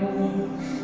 Amen.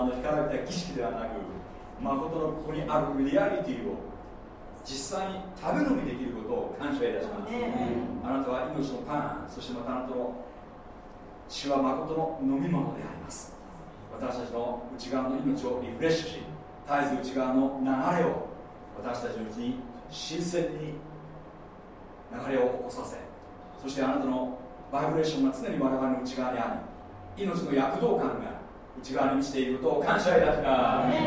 あの光られた儀式ではなく誠のここにあるリアリティを実際に食べ飲みできることを感謝いたします、あなたは命のパンそしてまたあなたの血は誠の飲み物であります。私たちの内側の命をリフレッシュし絶えず内側の流れを私たちのうちに新鮮に流れを起こさせそしてあなたのバイブレーションが常に我々の内側にあり命の躍動感が内側に満ちていることを感謝いたします。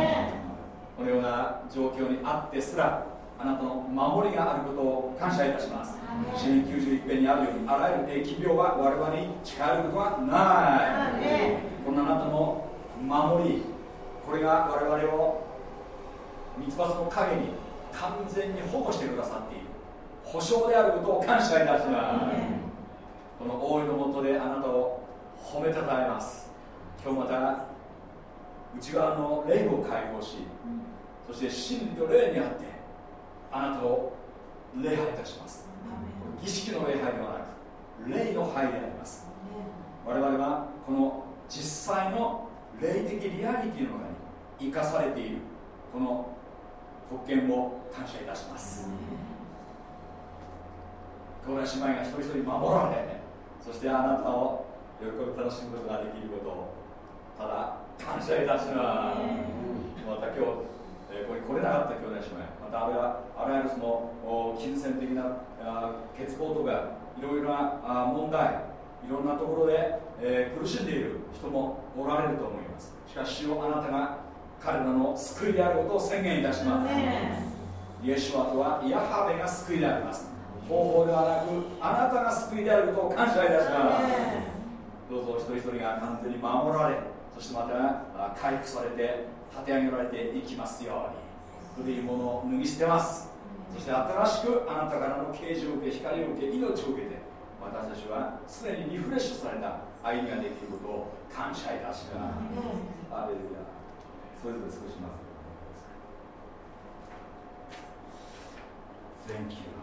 このような状況にあってすらあなたの守りがあることを感謝いたします。詩人91編にあるようにあらゆる疫病は我々に近寄ることはない。こんなあなたの守りこれが我々を三つ葉の陰に完全に保護してくださっている。保証であることを感謝いたします。この大いのもとであなたを褒めたたえます。今日また内側の霊を解放し、そして真理と霊にあってあなたを礼拝いたします。儀式の礼拝ではなく霊の拝であります。我々はこの実際の霊的リアリティの中に生かされているこの特権を感謝いたします。兄弟姉妹が一人一人守られそしてあなたを喜び楽しむことができることをただ感謝いたします、また今日、えー、ここに来れなかった兄弟姉妹。またあるあらゆるその金銭的な欠乏とかいろいろな問題いろんなところで、えー、苦しんでいる人もおられると思います。しかし主をあなたが彼らの救いであることを宣言いたします。イエシュアとはヤハベが救いであります。方法ではなくあなたが救いであることを感謝いたします。どうぞ一人一人が完全に守られそしてまた回復されて立て上げられていきますように古いものを脱ぎ捨てますそして新しくあなたからの啓示を受け光を受け命を受けて私たちは常にリフレッシュされた歩みができることを感謝いたします。アレルヤそれぞれ少します。Thank you.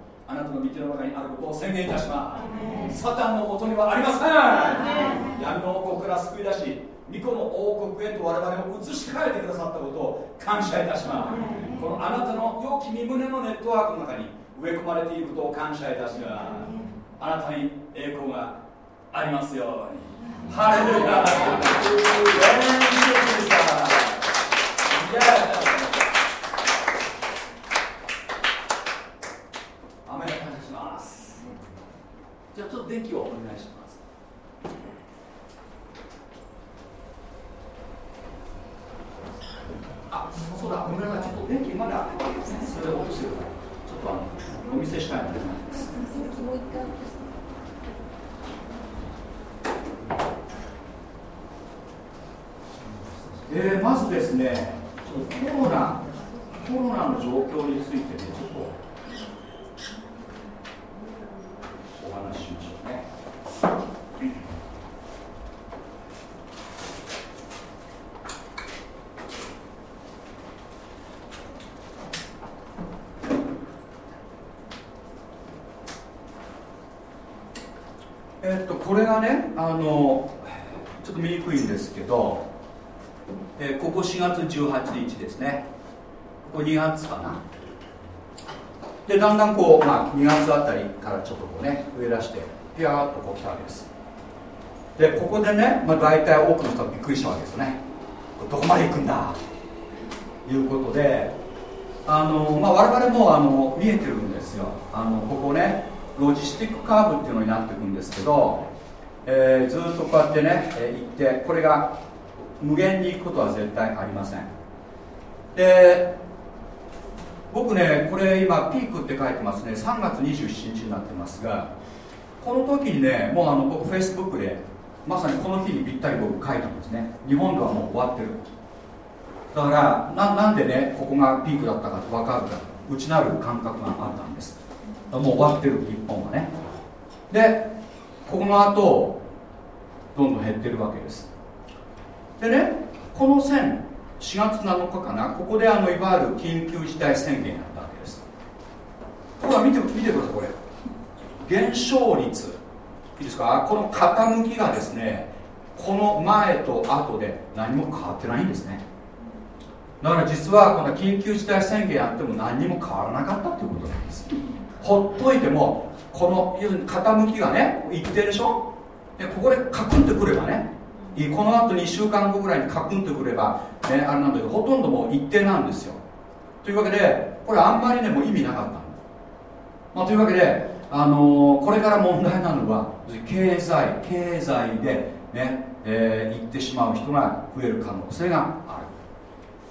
あなたの御手の中にあることを宣言いたします。サタンのもとにはありません。闇の王国から救い出し巫女の王国へと我々を移し替えてくださったことを感謝いたします。このあなたの良き身胸のネットワークの中に植え込まれていることを感謝いたします。あなたに栄光がありますように。ハレルヤ雨感謝しますじゃあちょっと電気をお願いします。あそうだごめんなさいちょっと電気まだそれ落としてください。ちょっとあのお見せしたいのでえー、まずですねコロナコロナの状況についてねちょっとお話ししましょうね。えっとこれがねあのちょっと見にくいんですけどえー、ここ4月18日ですね。ここ2月かな。でだんだんこう、まあ、2月あたりからちょっとこうね増え出してピャーっとこう来たわけです。でここでね、まあ、大体多くの人はびっくりしたわけですよね。どこまで行くんだ？ということであの、まあ、我々もあの見えてるんですよ。あのここねロジスティックカーブっていうのになっていくんですけどえー、ずっとこうやってね、えー、行ってこれが無限に行くことは絶対ありません。で僕ねこれ今ピークって書いてますね。3月27日になってますがこの時にねもうあの僕フェイスブックでまさにこの日にぴったり僕書いたんですね。日本ではもう終わってる。だからななんでねここがピークだったかって分かるか。内なる感覚があったんです。もう終わってる日本はね。でここの後どんどん減ってるわけです。でねこの線4月7日かな。ここであのいわゆる緊急事態宣言やったわけです。ほら見て見てくださいこれ。減少率。いいですか？この傾きがですねこの前と後で何も変わってないんですね。だから実はこの緊急事態宣言やっても何にも変わらなかったっていうことなんです。ほっといてもこの要するに傾きがね一定でしょ？でここでカクンとくればねこのあと2週間後ぐらいにカクンとくれば、ね、あれなんだけどほとんどもう一定なんですよ。というわけでこれあんまりねもう意味なかったまあ、というわけで、あの、これから問題なのは経済経済でね、えー、行ってしまう人が増える可能性があ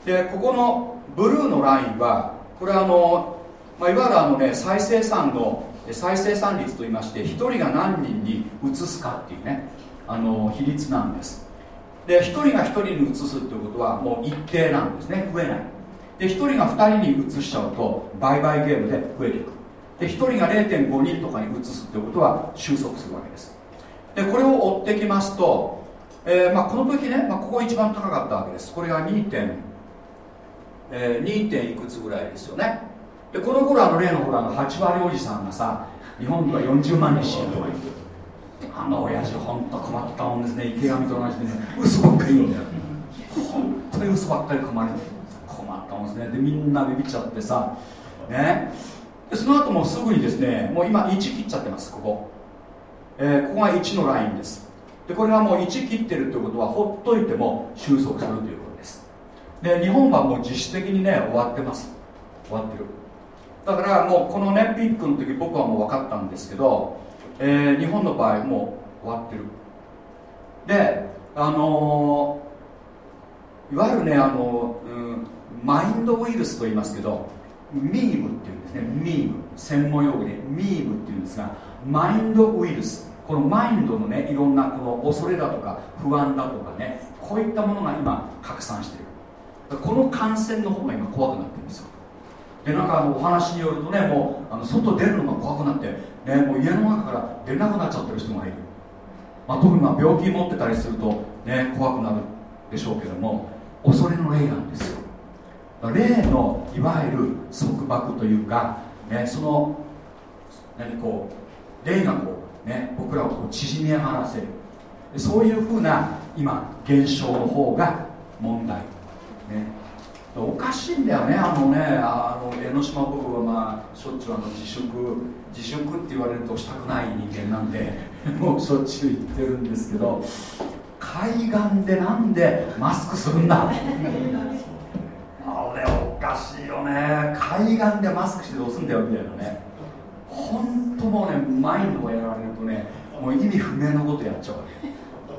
る。でここのブルーのラインはこれはあの、まあ、いわゆるあのね再生産の再生産率といいまして1人が何人に移すかっていうねあの比率なんです。で1人が1人に移すっていうことはもう一定なんですね。増えない。で1人が2人に移しちゃうと売買ゲームで増えていく。で1人が0.5人とかに移すっていうことは収束するわけです。でこれを追ってきますと、えーまあ、この時ね、まあ、ここ一番高かったわけです。これが 2. 点、えー、2. 点いくつぐらいですよね。でこの頃あの例のほらの8割おじさんがさ日本では40万人死ぬとか言って。あの親父本当困ったもんですね。池上と同じでね。嘘ばっかり言うんだよ。本当に嘘ばっかり困る困ったもんですね。でみんなビビっちゃってさね。でその後もすぐにですねもう今1切っちゃってますここ、えー、ここが1のラインです。でこれがもう1切ってるってことはほっといても収束するということです。で日本はもう自主的にね終わってます。終わってる。だからもうこのねピックの時僕はもう分かったんですけど、えー、日本の場合もう終わってる。であのー、いわゆるねあの、うん、マインドウイルスと言いますけどミームっていうですね。ミーム専門用語でミームっていうんですがマインドウイルス。このマインドのねいろんなこの恐れだとか不安だとかねこういったものが今拡散してる。この感染の方が今怖くなってるんですよ。でなんかお話によるとねもうあの外出るのが怖くなって、ね、もう家の中から出なくなっちゃってる人がいる、まあ、特にま病気持ってたりすると、ね、怖くなるでしょうけども恐れの霊なんですよ。霊のいわゆる束縛というか、ね、その何こう霊がこう、ね、僕らをこう縮み上がらせる。そういうふうな今現象の方が問題、ね、おかしいんだよね。あのねあの江ノ島僕はまあしょっちゅうあの自粛自粛って言われるとしたくない人間なんで もうしょっちゅう言ってるんですけど海岸でなんでマスクするんだ？あれおかしいよね。海岸でマスクしてどうすんだよみたいなね。本当もうねマインドがやられるとねもう意味不明なことやっちゃうわ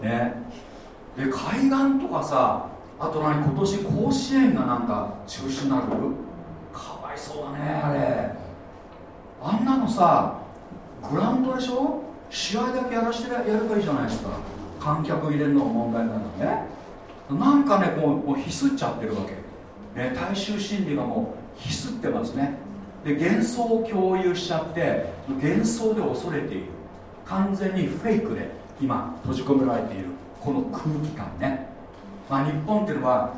け。ね。で海岸とかさあと何今年甲子園がなんか中止になる？かわいそうだねあれ。あんなのさグラウンドでしょ？試合だけやらしてやればいいじゃないですか。観客入れるのが問題なんだね。なんかねこうもうひすっちゃってるわけ、ね、大衆心理がもうひすってますね。で幻想を共有しちゃって幻想で恐れている。完全にフェイクで今閉じ込められている。この空気感ね。まあ、日本っていうのは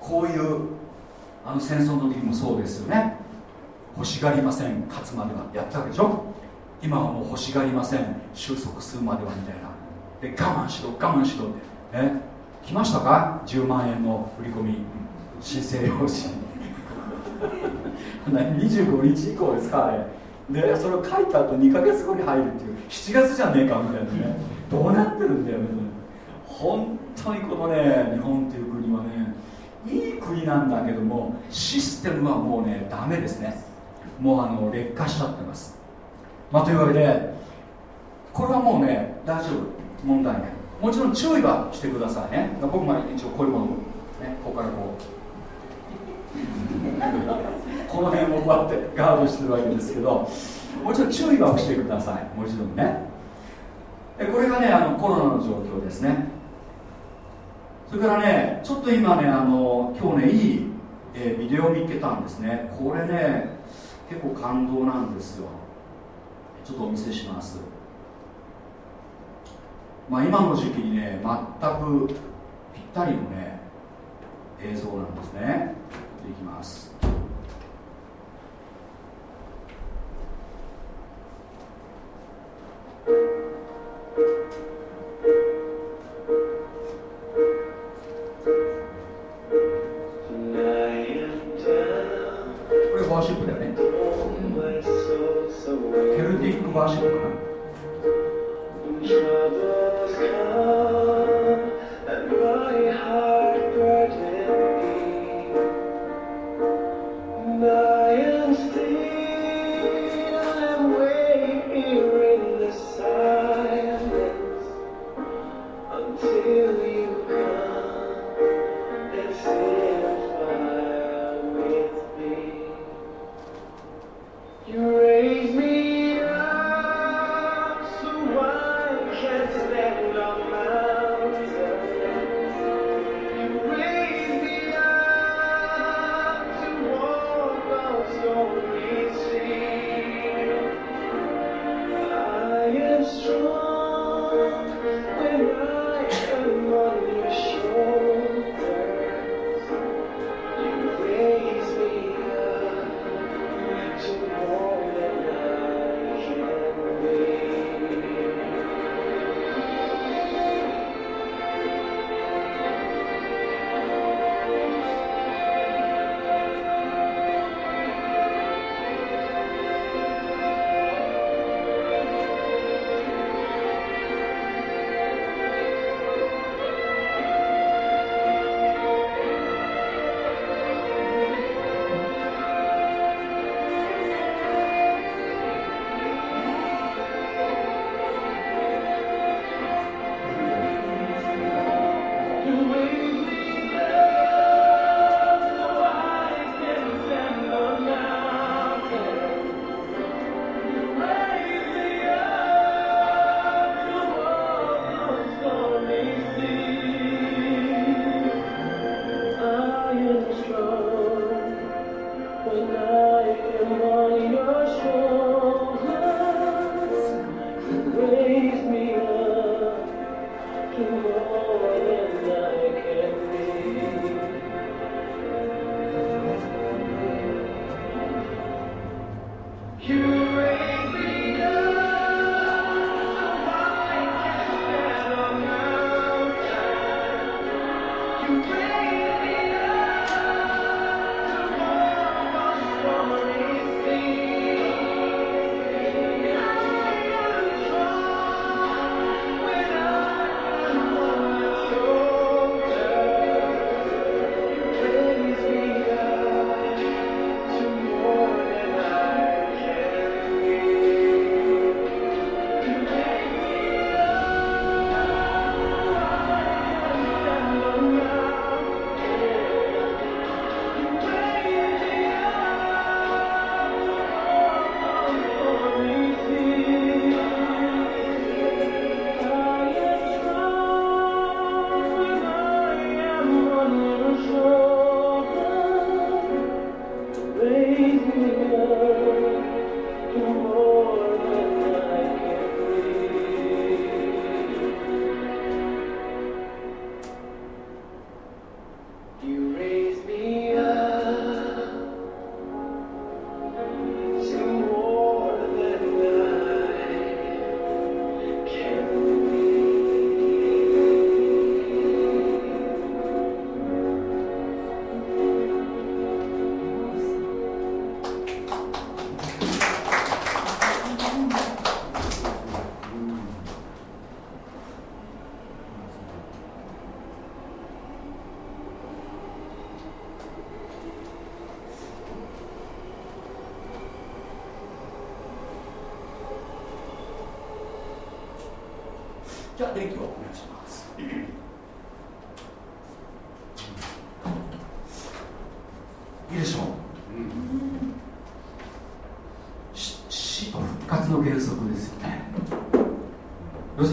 こういうあの戦争の時もそうですよね。欲しがりません。勝つまでは。やったわけでしょ。今はもう欲しがりません。収束するまではみたいな。で我慢しろ我慢しろって。ね。来ましたか？10万円の振り込み。申請用紙。25日以降ですかあれ。でそれを書いた後2か月後に入るっていう。7月じゃねえかみたいなね。どうなってるんだよね本当にこのね日本っていう国はねいい国なんだけどもシステムはもうねダメですね。もうあの劣化しちゃってます。まあというわけでこれはもうね大丈夫。問題ない。もちろん注意はしてくださいね。僕も一応こういうものねここからこう この辺をこうやってガードしてるわけですけどもちろん注意はしてください。もちろんね。これがねあのコロナの状況ですね。それからねちょっと今ねあの今日ねいい、えー、ビデオ見つけたんですね。これね結構感動なんですよ。ちょっとお見せします。まあ今の時期にね全くぴったりのね映像なんですね。いきます。ワーシップだよね。ケルティックワーシップかな。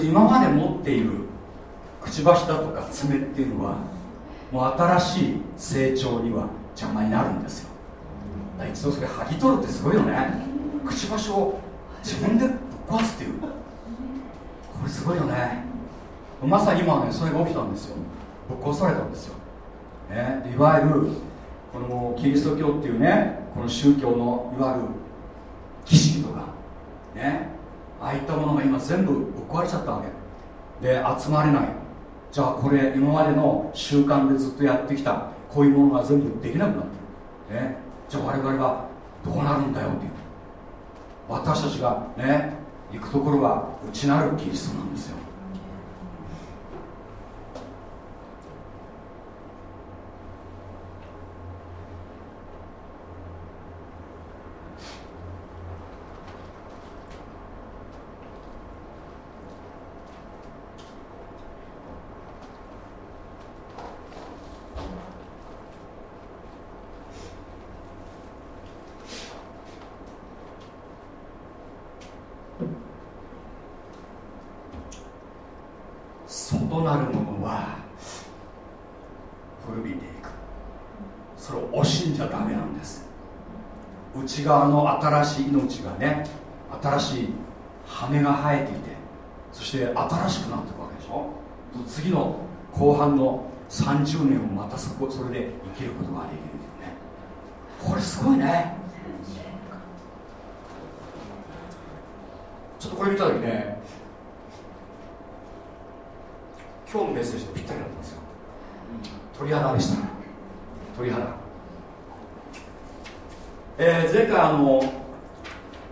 今まで持っているくちばしだとか爪っていうのはもう新しい成長には邪魔になるんですよ。一度それ剥ぎ取るってすごいよね。くちばしを自分でぶっ壊すっていう。これすごいよね。まさに今ねそれが起きたんですよ。ぶっ壊されたんですよ、ね、いわゆるこのキリスト教っていうねこの宗教のいわゆる儀式とかね。ああいったものが今全部ぶっ壊れちゃった。で集まれない。じゃあこれ今までの習慣でずっとやってきたこういうものが全部できなくなってる、ね、じゃあ我々はどうなるんだよっていう。私たちがね行くところは内なるキリストなんですよ。側の新しい命がね新しい羽が生えていてそして新しくなっていくわけでしょ？次の後半の30年をまたそこそれで生きることができるんだよね。これすごいね。ちょっとこれ見た時ね今日のメッセージぴったりだったんですよ。鳥肌でした。鳥肌。えー、前回あの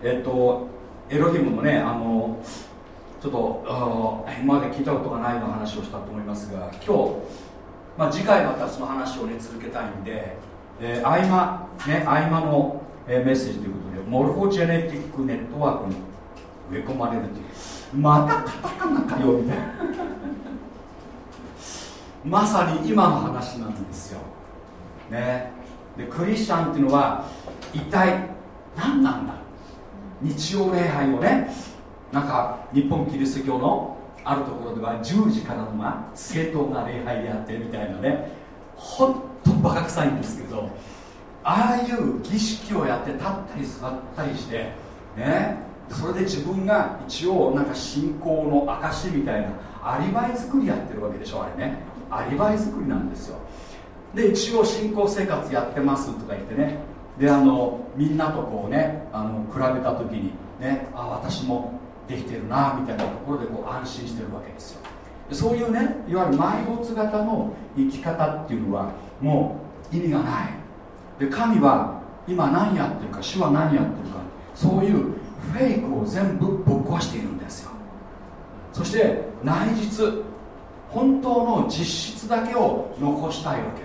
えっとエロヒムのねあのちょっと今まで聞いたことがないような話をしたと思いますが今日、まあ、次回またその話をね続けたいんで、えー、合間ね合間の、えー、メッセージということでモルフォジェネティックネットワークに植え込まれるという。またカタカナかよみたいな。まさに今の話なんですよ。ね。でクリスチャンっていうのは一体何なんだ？日曜礼拝をねなんか日本キリスト教のあるところでは10時からのまあ正当な礼拝であってみたいなねほんとバカ臭いんですけどああいう儀式をやって立ったり座ったりしてねそれで自分が一応なんか信仰の証みたいなアリバイ作りやってるわけでしょあれね。アリバイ作りなんですよ。で一応信仰生活やってますとか言ってねであのみんなとこうねあの比べた時にねあ私もできてるなみたいなところでこう安心してるわけですよ。そういうねいわゆる埋没型の生き方っていうのはもう意味がない。で神は今何やってるか主は何やってるかそういうフェイクを全部ぶっ壊しているんですよ。そして内実本当の実質だけを残したいわけ。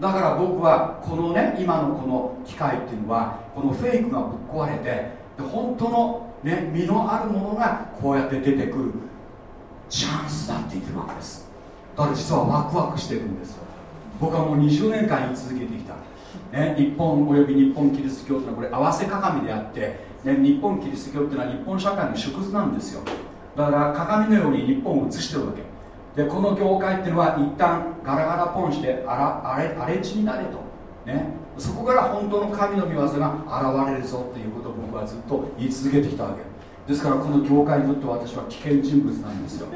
だから僕はこのね今のこの機械っていうのはこのフェイクがぶっ壊れてで本当の、ね、身のあるものがこうやって出てくるチャンスだって言ってるわけです。だから実はワクワクしてるんですよ。僕はもう20年間言い続けてきた、ね、日本および日本キリスト教というのはこれ合わせ鏡であって、ね、日本キリスト教っていうのは日本社会の縮図なんですよ。だから鏡のように日本を映してるわけ。でこの業界っていうのは一旦ガラガラポンしてあらあれ荒れ地になれと、ね、そこから本当の神の御業が現れるぞっていうことを僕はずっと言い続けてきたわけ。ですからこの業界にとって私は危険人物なんですよ。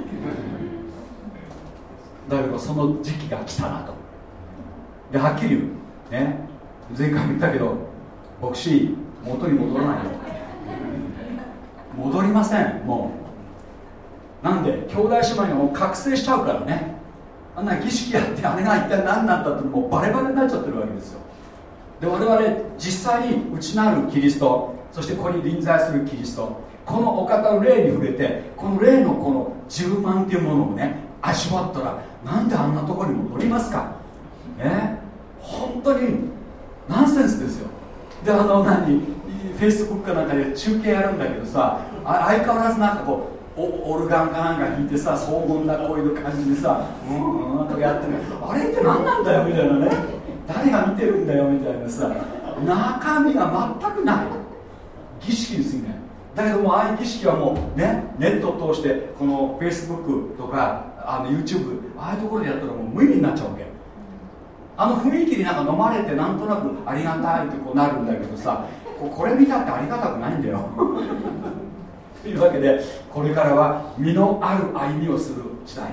だけどその時期が来たなと。ではっきり言う。ね。前回も言ったけど牧師元に戻らないよ戻りませんもう。なんで兄弟姉妹が覚醒しちゃうからね。あんな儀式やってあれが一体何なんだってもうバレバレになっちゃってるわけですよ。で我々実際に内なるキリストそしてここに臨在するキリストこのお方の霊に触れてこの霊のこの充満っていうものをね味わったらなんであんなところに戻りますか？ね本当にナンセンスですよ。であの何？フェイスブックかなんかで中継やるんだけどさ相変わらずなんかこうオルガンかなんか弾いてさ荘厳なこういう感じでさうんうんとやってるあれって何なんだよみたいなね。誰が見てるんだよみたいなさ中身が全くない。儀式にすぎないだけどもああいう儀式はもうねネットを通してこの Facebook とかあの YouTube ああいうところでやったらもう無意味になっちゃうわけ。あの雰囲気になんか飲まれてなんとなくありがたいってこうなるんだけどさこれ見たってありがたくないんだよ。というわけでこれからは身のある歩みをする時代。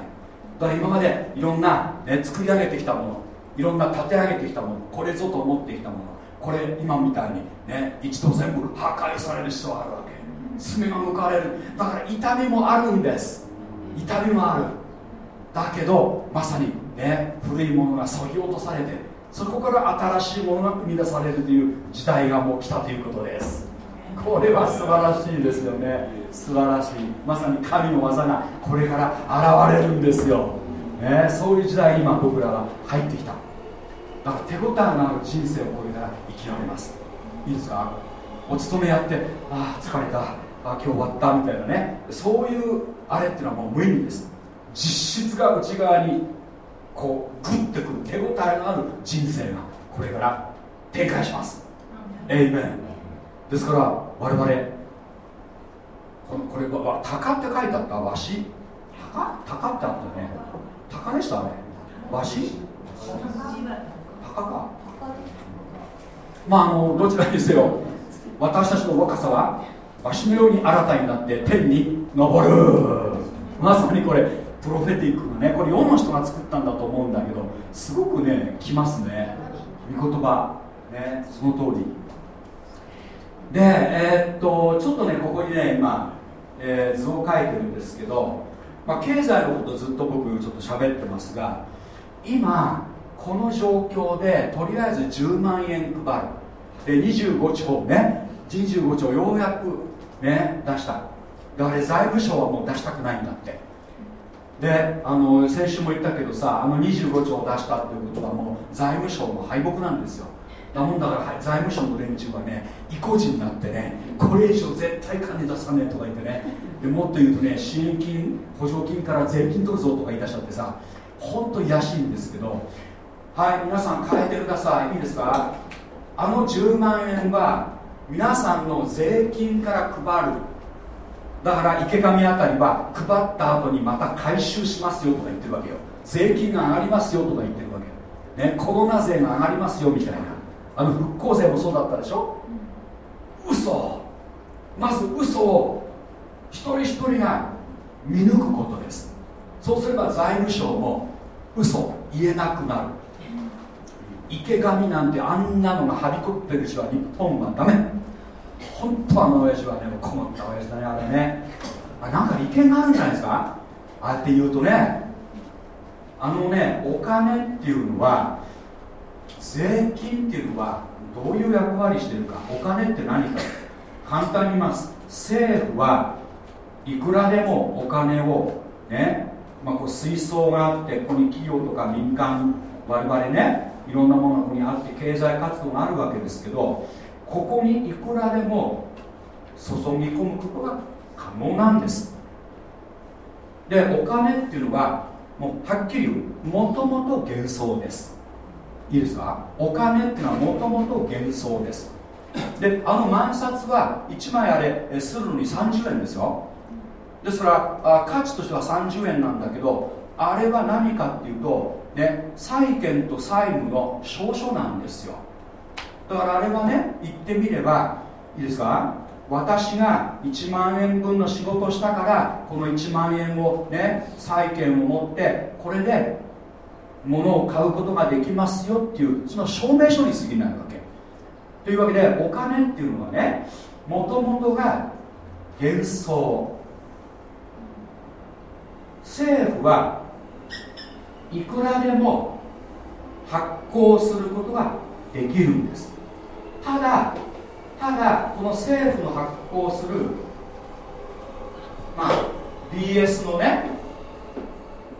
だから今までいろんな、ね、作り上げてきたものいろんな立て上げてきたものこれぞと思ってきたものこれ今みたいにね一度全部破壊される必要があるわけ。爪が向かれる。だから痛みもあるんです。痛みもある。だけどまさにね古いものがそぎ落とされてそこから新しいものが生み出されるという時代がもう来たということです。これは素晴らしいですよね。素晴らしい。まさに神の技がこれから現れるんですよ、ね、そういう時代に今僕らは入ってきた。だから手応えのある人生をこれから生きられます。いいですか？お勤めやってああ疲れた。あ今日終わったみたいなね。そういうあれっていうのはもう無意味です。実質が内側にこうグッてくる手応えのある人生がこれから展開します。エイメンですから我々ここれは鷹って書いてあったわし鷹鷹ってあったね。鷹でしたね。わし鷹か？まああのどちらにせよ私たちの若さはわしのように新たになって天に昇る。まさにこれプロフェティックのねこれ世の人が作ったんだと思うんだけどすごくねきますね。御言葉ねその通りでえー、っとちょっとねここにね今、えー、図を書いてるんですけど、まあ、経済のことずっと僕ちょっと喋ってますが今この状況でとりあえず10万円配る。で25兆ね25兆ようやくね出した。だから財務省はもう出したくないんだって。であの先週も言ったけどさあの25兆出したっていうことはもう財務省の敗北なんですよ。だもんだから財務省の連中はね意固地になってねこれ以上絶対金出さねえとか言ってねでもっと言うとね支援金補助金から税金取るぞとか言い出しちゃってさ本当にやしいんですけどはい皆さん変えてください。いいですか？あの10万円は皆さんの税金から配る。だから池上あたりは配った後にまた回収しますよとか言ってるわけよ。税金が上がりますよとか言ってるわけねコロナ税が上がりますよみたいな。あの復興税もそうだったでしょ？う嘘。まず嘘を一人一人が見抜くことです。そうすれば財務省も嘘言えなくなる。池上なんてあんなのがはびこってる人は日本はダメ。本当あの親父はね困った親父だねあれね。あなんか利権があるんじゃないですか？ああやって言うとねあのねお金っていうのは税金っていうのはどういう役割してるかお金って何か。簡単に言います政府はいくらでもお金をね、まあ、こう水槽があってここに企業とか民間我々ねいろんなものにあって経済活動があるわけですけどここにいくらでも注ぎ込むことが可能なんです。でお金っていうのはもうはっきり言うもともと幻想です。いいですかお金っていうのはもともと幻想です。であの万札は1枚あれするのに30円ですよ。ですから価値としては30円なんだけどあれは何かっていうと、ね、債権と債務の証書なんですよ。だからあれはね言ってみればいいですか？私が1万円分の仕事したからこの1万円をね債権を持ってこれで物を買うことができますよっていうその証明書に過ぎないわけ。というわけでお金っていうのはねもともとが幻想政府はいくらでも発行することができるんです。ただただこの政府の発行するまあ BS のね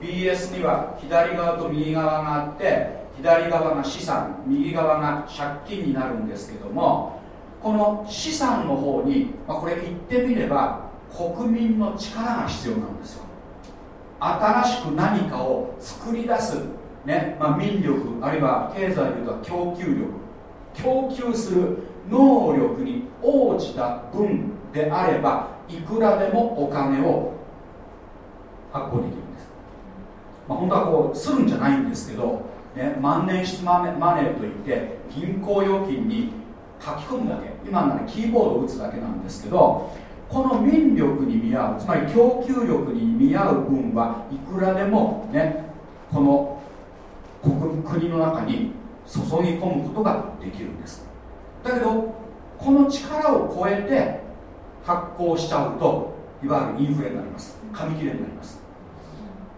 BS には左側と右側があって左側が資産右側が借金になるんですけどもこの資産の方に、まあ、これ言ってみれば国民の力が必要なんですよ。新しく何かを作り出す、ねまあ、民力あるいは経済でいうと供給力。供給する能力に応じた分であればいくらでもお金を発行できる、まあ、本当はこうするんじゃないんですけど、ね、万年筆マネーといって銀行預金に書き込むだけ。今ならキーボードを打つだけなんですけどこの民力に見合うつまり供給力に見合う分はいくらでもねこの国国の中に注ぎ込むことができるんです。だけどこの力を超えて発行しちゃうといわゆるインフレになります。紙切れになります、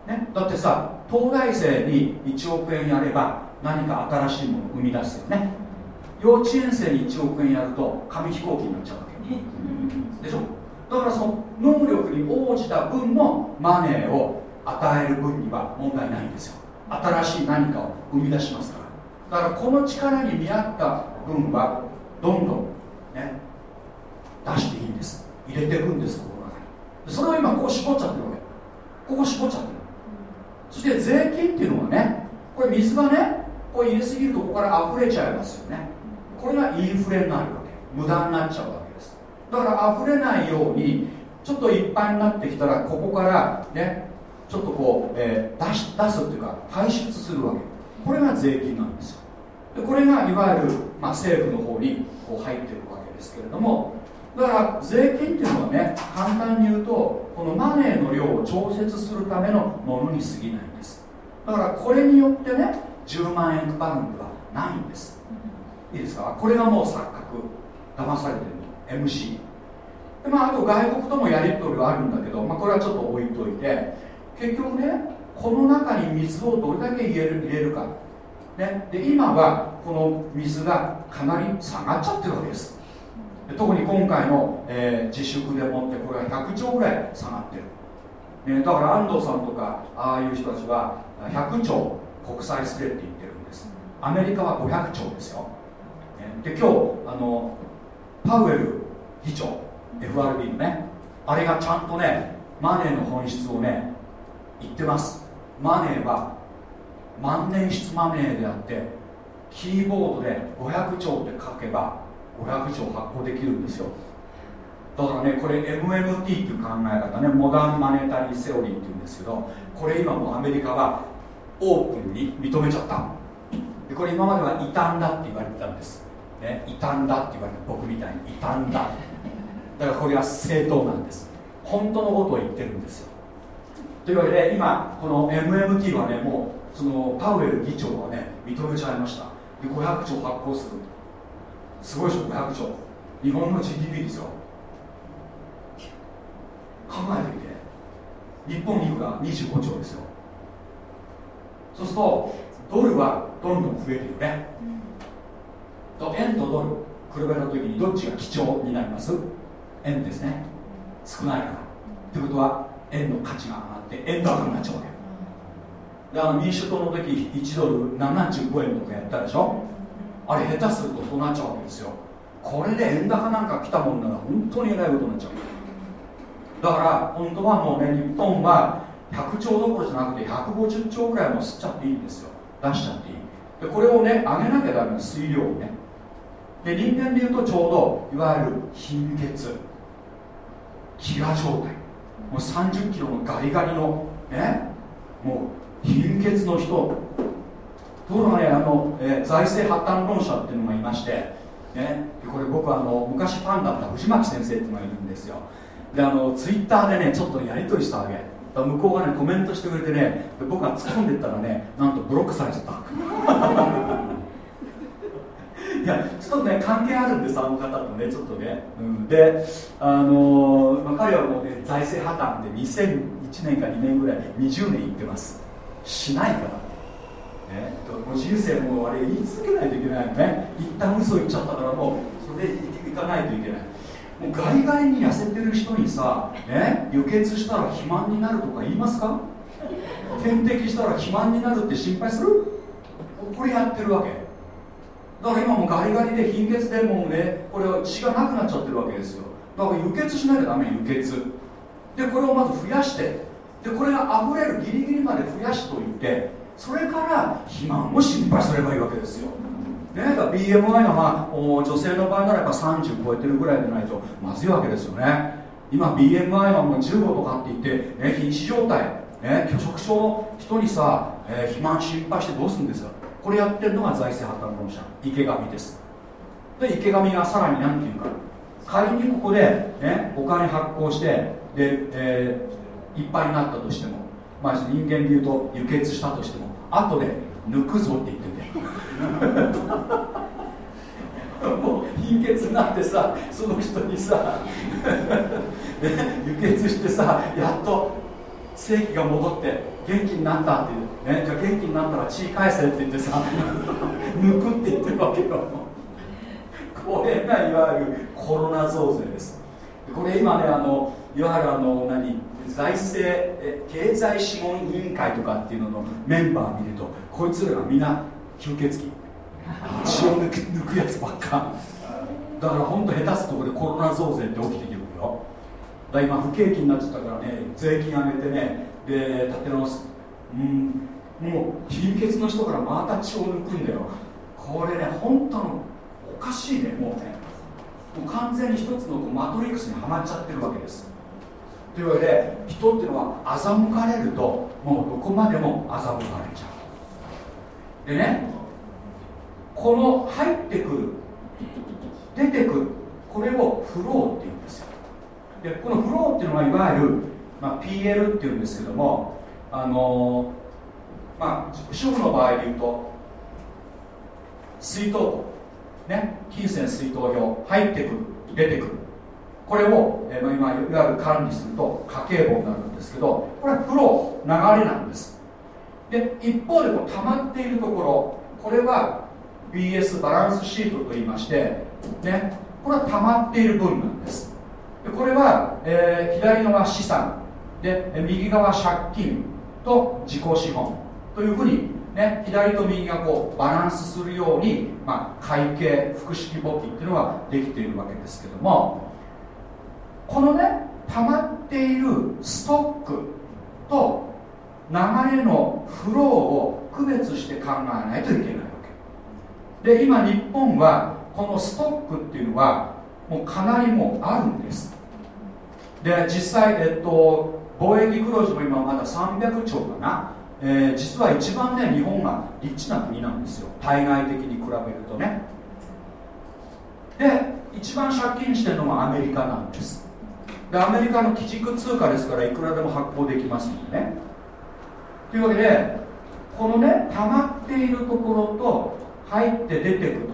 ね、だってさ東大生に1億円やれば何か新しいものを生み出すよね。幼稚園生に1億円やると紙飛行機になっちゃうわけでしょ？だからその能力に応じた分のマネーを与える分には問題ないんですよ。新しい何かを生み出しますから。だからこの力に見合った分はどんどんね出していいんです。入れていくんですこの中にそれを今ここ絞っちゃってるわけ。ここ絞っちゃってるそして税金っていうのはねこれ水がねこれ入れすぎるとここから溢れちゃいますよね。これがインフレになるわけ。無駄になっちゃうわけです。だから溢れないようにちょっといっぱいになってきたらここからねちょっとこう、えー、出し出すっていうか排出するわけ。これが税金なんですよ。でこれがいわゆる、まあ、政府の方にこう入っていくわけですけれどもだから税金っていうのはね簡単に言うとこのマネーの量を調節するためのものに過ぎないんです。だからこれによってね10万円配るんではないんです。いいですか？これがもう錯覚。騙されてるの。MC でまああと外国ともやり取りはあるんだけど、まあ、これはちょっと置いといて結局ねこの中に水をどれだけ入れる入れるか、ね、で今はこの水がかなり下がっちゃってるわけです。特に今回の、えー、自粛でもってこれは100兆ぐらい下がってる、ね、だから安藤さんとかああいう人たちは100兆国債スレって言ってるんです。アメリカは500兆ですよ、ね、で今日あのパウエル議長 FRB のねあれがちゃんとねマネーの本質をね言ってます。マネーは万年筆マネーであってキーボードで500兆って書けば500兆発行できるんですよ。だからねこれ MMT っていう考え方ねモダンマネタリーセオリーっていうんですけどこれ今もアメリカはオープンに認めちゃった。でこれ今までは異端だって言われてたんです、ね、異端だって言われて僕みたいに異端だ。だからこれは正当なんです。本当のことを言ってるんですよ。というわけで今この MMT はねもうそのパウエル議長はね認めちゃいました。で500兆発行する。すごいでしょ500兆日本の GDP ですよ。考えてみて。日本いくら25兆ですよ。そうするとドルはどんどん増えてるね、と円とドル比べた時にどっちが貴重になります？円ですね。少ないから。ということは円の価値が上がって円高になっちゃうわけ。であの民主党の時1ドル75円とかやったでしょ？あれ下手するとそうなっちゃうわけですよ。これで円高なんか来たもんなら本当にえらいことになっちゃう。だから本当はもうね日本は100兆どころじゃなくて150兆ぐらいも吸っちゃっていいんですよ。出しちゃっていい。でこれをね上げなきゃダメな水量をね。で人間でいうとちょうどいわゆる貧血。飢餓状態。もう30キロのガリガリのね。もう貧血の人。ところがねあの、えー、財政破綻論者っていうのがいまして、ね、これ僕はあの昔ファンだった藤巻先生っていうのがいるんですよ。であのツイッターでねちょっとやり取りしたわけ。向こうがねコメントしてくれてね僕が突っ込んでったらねなんとブロックされちゃった。いやちょっとね関係あるんですあの方とねちょっとね、うん、であのー、彼はもうね財政破綻で2001年か2年ぐらい20年行ってます。しないから。ね、もう人生もあれ言い続けないといけないよね。一旦嘘言っちゃったからもうそれでいかないといけない。もうガリガリに痩せてる人にさ、ね、輸血したら肥満になるとか言いますか？点滴したら肥満になるって心配する？これやってるわけ。だから今もガリガリで貧血でもうねこれは血がなくなっちゃってるわけですよ。だから輸血しなきゃダメ輸血。でこれをまず増やして。でこれが溢れるギリギリまで増やしといてそれから肥満を心配すればいいわけですよ。ね、BMI が、まあ、女性の場合ならば30超えてるぐらいでないとまずいわけですよね。今 BMI がもう15とかって言って、ね、瀕死状態、ね、拒食症の人にさ、えー、肥満心配してどうするんですか。これやってるのが財政破綻論者池上です。で池上がさらに何て言うか。仮にここで、ね、お金発行してで、えー、いっぱいになったとしても、まあ、人間で言うと輸血したとしても後で抜くぞって言ってもう貧血になってさその人にさ輸血してさやっと正気が戻って元気になったっていう、ね、じゃあ元気になったら血返せって言ってさ抜くって言ってるわけよ。これがいわゆるコロナ増税です。これ今ねあのいわゆるあの何？財政経済諮問委員会とかっていうののメンバー見るとこいつらがみんな吸血鬼血を抜く抜くやつばっか。だから本当下手すところでコロナ増税って起きてきるよ。だ今不景気になっちゃったからね税金上げてねで立て直す。うんもう貧血の人からまた血を抜くんだよ。これね本当のおかしいねもうね。もう完全に一つのこうマトリックスにはまっちゃってるわけです。というわけで人っていうのは欺かれるともうどこまでも欺かれちゃう。でねこの入ってくる出てくるこれをフローっていうんですよ。でこのフローっていうのはいわゆる、まあ、PL っていうんですけどもあのまあ主婦の場合で言うと水筒ね金銭水筒表入ってくる出てくる。これを、えー、今いわゆる管理すると家計簿になるんですけどこれはフロー流れなんです。で一方でこう溜まっているところこれは BS バランスシートといいまして、ね、これは溜まっている分なんです。でこれは、えー、左側資産で右側借金と自己資本というふうに、ね、左と右がこうバランスするように、まあ、会計複式簿記っていうのができているわけですけどもこのね溜まっているストックと流れのフローを区別して考えないといけないわけ。で今日本はこのストックっていうのはもうかなりもうあるんです。で実際、えっと、貿易黒字も今まだ300兆かな、えー、実は一番ね日本がリッチな国なんですよ。対外的に比べるとね。で一番借金してるのがアメリカなんです。でアメリカの基軸通貨ですからいくらでも発行できますんでね。というわけでこのね溜まっているところと入って出てくとこ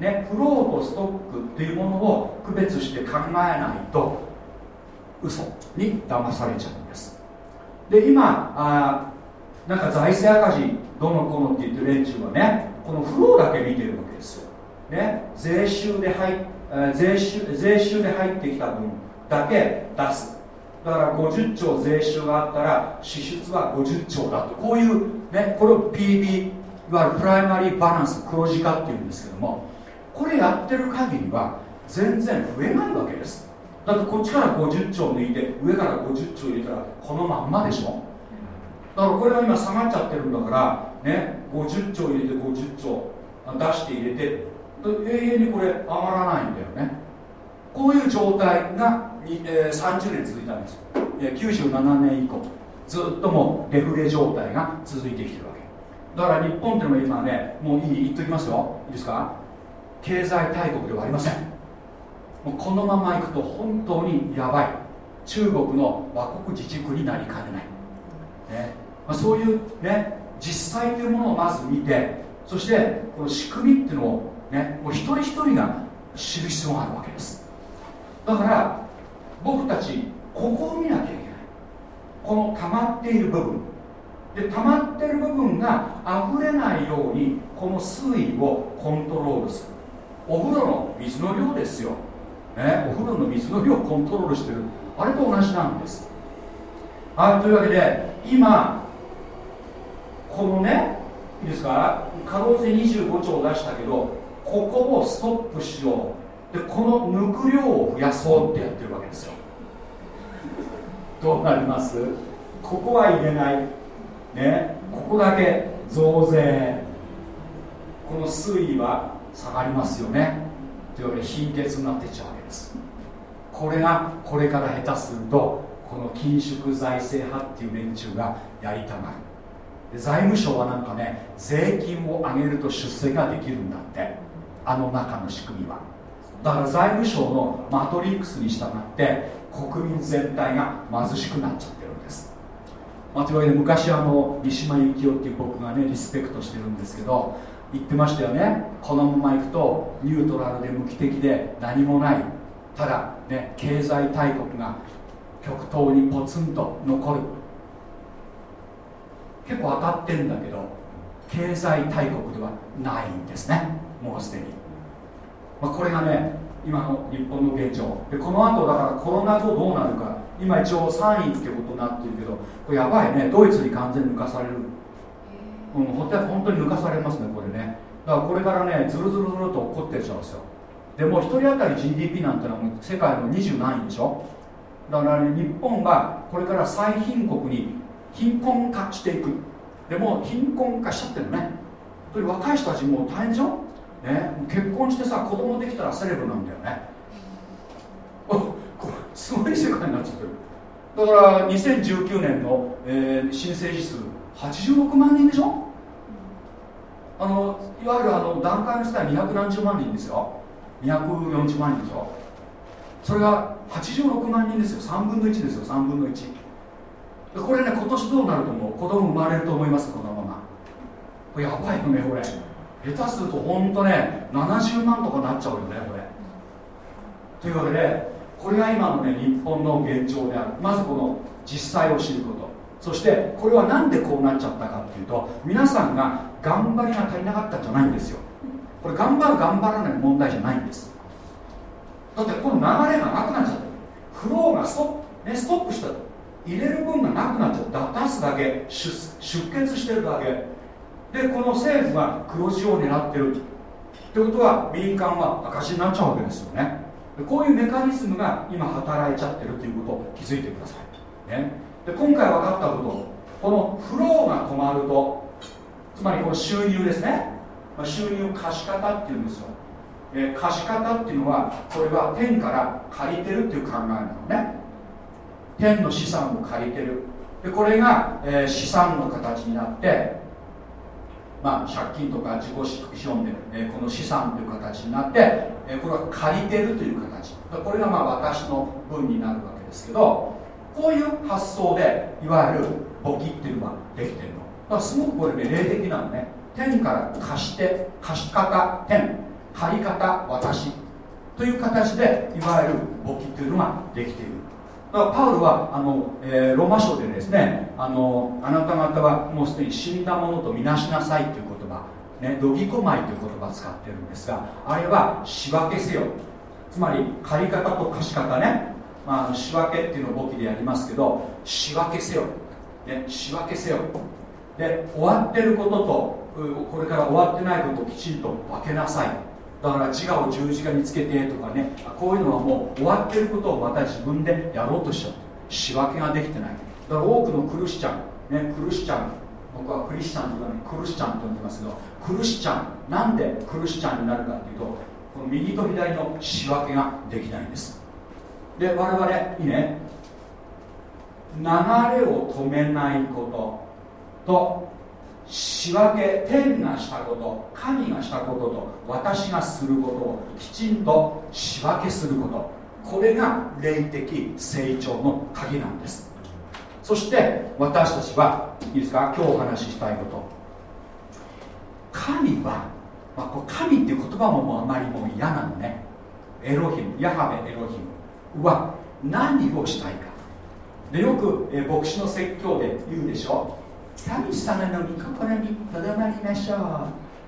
ろ、ね、フローとストックっていうものを区別して考えないと嘘に騙されちゃうんです。で今あなんか財政赤字どのこのって言ってる連中はねこのフローだけ見てるわけですよ、ね、税収で入税収税収で入ってきた分だけ出す。だから50兆税収があったら支出は50兆だと。こういう、ね、これを PB いわゆるプライマリーバランス黒字化っていうんですけどもこれやってる限りは全然増えないわけです。だってこっちから50兆抜いて上から50兆入れたらこのまんまでしょ。だからこれが今下がっちゃってるんだからね50兆入れて50兆出して入れて永遠にこれ上がらないんだよね。こういう状態が、えー、30年続いたんですよ。97年以降ずっともうデフレ状態が続いてきてるわけ。だから日本っていうのは今ねもういい言っときますよ。いいですか？経済大国ではありません。もうこのままいくと本当にやばい。中国の和国自治区になりかねない、ね。まあ、そういうね実際というものをまず見てそしてこの仕組みっていうのをねもう一人一人が知る必要があるわけです。だから僕たちここを見なきゃいけない。この溜まっている部分。で溜まってる部分が溢れないようにこの水位をコントロールする。お風呂の水の量ですよ、ね、お風呂の水の量をコントロールしてる。あれと同じなんです。はいというわけで今このねいいですか？可能性25兆出したけどここをストップしよう。でこの抜く量を増やそうってやってるわけですよ。どうなります？ここは入れない。ね？ここだけ増税。この推移は下がりますよね。というわけで貧血になっていっちゃうわけです。これがこれから下手するとこの緊縮財政派っていう連中がやりたがる財務省はなんかね税金を上げると出世ができるんだって。あの中の仕組みは。だから財務省のマトリックスに従って国民全体が貧しくなっちゃってるんです、まあ、というわけで昔あの三島由紀夫っていう僕がねリスペクトしてるんですけど言ってましたよね。このままいくとニュートラルで無機的で何もない。ただね経済大国が極東にポツンと残る。結構当たってるんだけど経済大国ではないんですね。もうすでに、まあ、これがね今の日本の現状。でこの後だからコロナ後どうなるか。今一応3位ってことになってるけどこれやばいね。ドイツに完全に抜かされる、うん、本当に抜かされますねこれね。だからこれからねずるずるずると起こってっちゃうんですよ。でも1人当たり GDP なんてのはもう世界の20何位でしょ。だからね日本はこれから最貧国に貧困化していく。でも貧困化しちゃってるね。若い人たちもう大変でしょ、ね、結婚してさ子供できたらセレブなんだよね。おすごい世界になっちゃってる。だから2019年の、えー、新生児数86万人でしょ？あのいわゆるあの段階の世代200何十万人ですよ。240万人でしょ？それが86万人ですよ。3分の1ですよ。3分の1これね今年どうなると思う？子供生まれると思います？このまま。これやばいよねこれ。下手すると本当ね70万とかなっちゃうよねこれ。というわけでこれが今のね日本の現状である。まずこの実際を知ること。そしてこれは何でこうなっちゃったかっていうと皆さんが頑張りが足りなかったんじゃないんですよ。これ頑張る頑張らない問題じゃないんです。だってこの流れがなくなっちゃってるフローがストッ,、ね、ストップした。入れる分がなくなっちゃった出すだけ出血してるだけ。でこの政府が黒字を狙ってるってことは民間は赤字になっちゃうわけですよね。こういうメカニズムが今働いちゃってるということを気づいてください、ね、で今回分かったこと。このフローが止まると。つまりこの収入ですね、ま、収入貸し方っていうんですよ。えー、貸し方っていうのはこれは天から借りてるっていう考えなのね。天の資産を借りてる。でこれが、えー、資産の形になってまあ、借金とか自己資本で、え、この資産という形になって、え、これは借りてるという形。これがまあ私の分になるわけですけどこういう発想でいわゆる簿記っていうのができてるの。だからすごくこれね霊的なのね。天から貸して貸し方天。借り方私。という形でいわゆる簿記というのができている。だからパウルはあの、えー、ロマ書でですねあのあなた方はもうすでに死んだものとみなしなさいという言葉ね、ドギコマイという言葉を使ってるんですがあれは仕分けせよ。つまり借り方と貸方ね、まあ、仕分けっていうのを簿記でやりますけど仕分けせよ、ね、仕分けせよ。で終わってることとこれから終わってないことをきちんと分けなさい。だから自我を十字架につけてとかねこういうのはもう終わってることをまた自分でやろうとしちゃう仕分けができてない。だから多くのクルシチャン、ね、クルシチャン僕はクリスチャンとかねクルシチャンと呼んでますけどクルシチャンなんでクルシチャンになるかっていうとこの右と左の仕分けができないんです。で我々いいね。流れを止めないことと仕分け天がしたこと神がしたことと私がすることをきちんと仕分けすること。これが霊的成長の鍵なんです。そして私たちはいいですか？今日お話ししたいこと。神は、まあ、こ神っていう言葉ももうあまりもう嫌なのね。エロヒムヤハベエロヒムは何をしたいか。でよく、え牧師の説教で言うでしょ？神様の御心にとどまりましょう。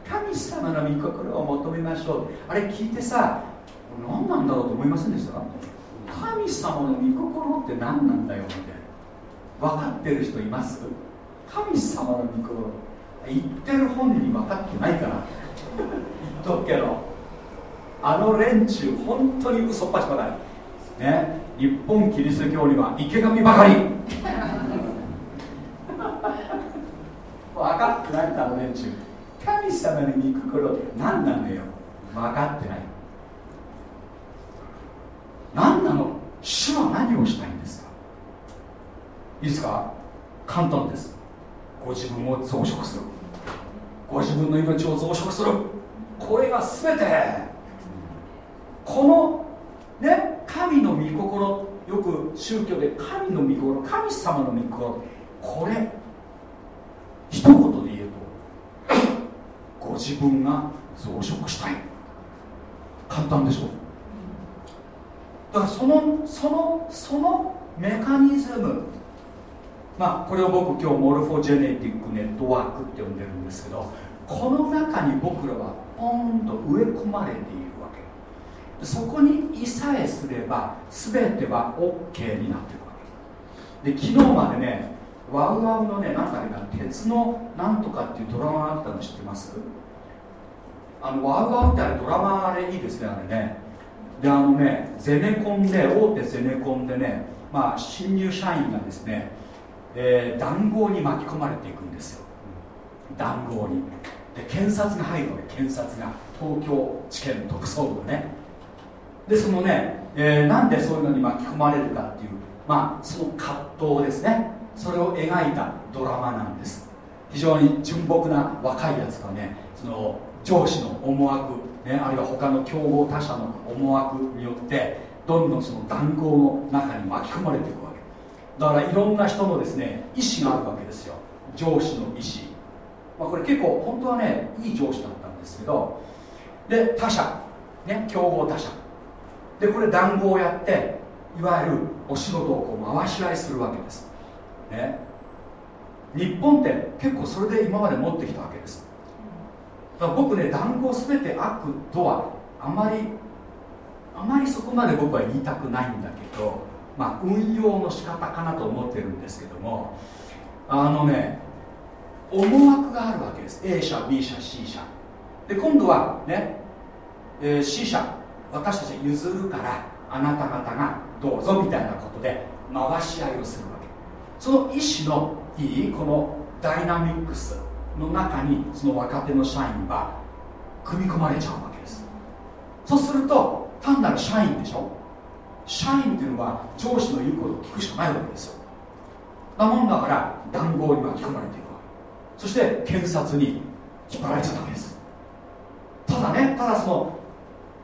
神様の御心を求めましょう。あれ聞いてさ何なんだろうと思いませんでした？神様の御心って何なんだよ？みたいな。分かってる人います？神様の御心。言ってる本人分かってないから。言っとくけど。あの連中本当に嘘っぱちばかり。ね。日本キリスト教には池上ばかり。分かってないんだあの連中神様に行く頃何なのよ。分かってない。何なの？主は何をしたいんですか？いいですか簡単です。ご自分を増殖する。ご自分の命を増殖する。これが全て。このね神の御心。よく宗教で神の御心神様の御心。これ一言で言うとご自分が増殖したい。簡単でしょ？だからそのそのそのメカニズムまあこれを僕今日モルフォジェネティックネットワークって呼んでるんですけどこの中に僕らはポンと植え込まれているわけ。そこにいさえすれば全ては OK になってるわけ。で昨日までねワウワウのね何だっけな鉄のなんとかっていうドラマがあったの知ってます？あのワウワウってあれドラマあれいいですねあれね。であのねゼネコンで大手ゼネコンでねまあ新入社員がですね、えー、談合に巻き込まれていくんですよ。談合に。で検察が入るわけ。検察が東京地検特捜部がね。でそのね、えー、なんでそういうのに巻き込まれるかっていうまあその葛藤ですね。それを描いたドラマなんです。非常に純朴な若いやつがねその上司の思惑、ね、あるいは他の競合他社の思惑によってどんどんその談合の中に巻き込まれていくわけ。だからいろんな人のですね意思があるわけですよ。上司の意思まあ、これ結構本当はねいい上司だったんですけどで他社ね競合他社でこれ談合をやっていわゆるお仕事をこう回し合いするわけです。ね。日本って結構それで今まで持ってきたわけです。だから僕ね談合全て悪とはあまりあまりそこまで僕は言いたくないんだけどまあ運用の仕方かなと思ってるんですけどもあのね思惑があるわけです。A 社 B 社 C 社。で今度はね、えー、C 社私たち譲るからあなた方がどうぞみたいなことで回し合いをするわけ。その意思のいいこのダイナミックスの中にその若手の社員は組み込まれちゃうわけです。そうすると単なる社員でしょ？社員っていうのは上司の言うことを聞くしかないわけですよ。なもんだから談合に巻き込まれているそして検察に引っ張られちゃったわけです。ただねただその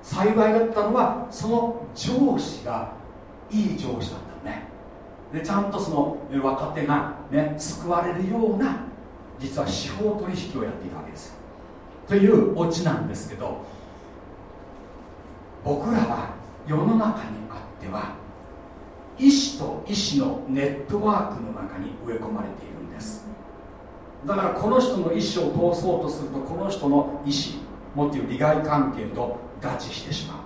幸いだったのはその上司がいい上司だった。でちゃんとその若手がね救われるような実は司法取引をやっていたわけです。というオチなんですけど僕らは世の中にあっては医師と医師のネットワークの中に植え込まれているんです。だからこの人の意思を通そうとするとこの人の意思もっていう利害関係と合致してしまう。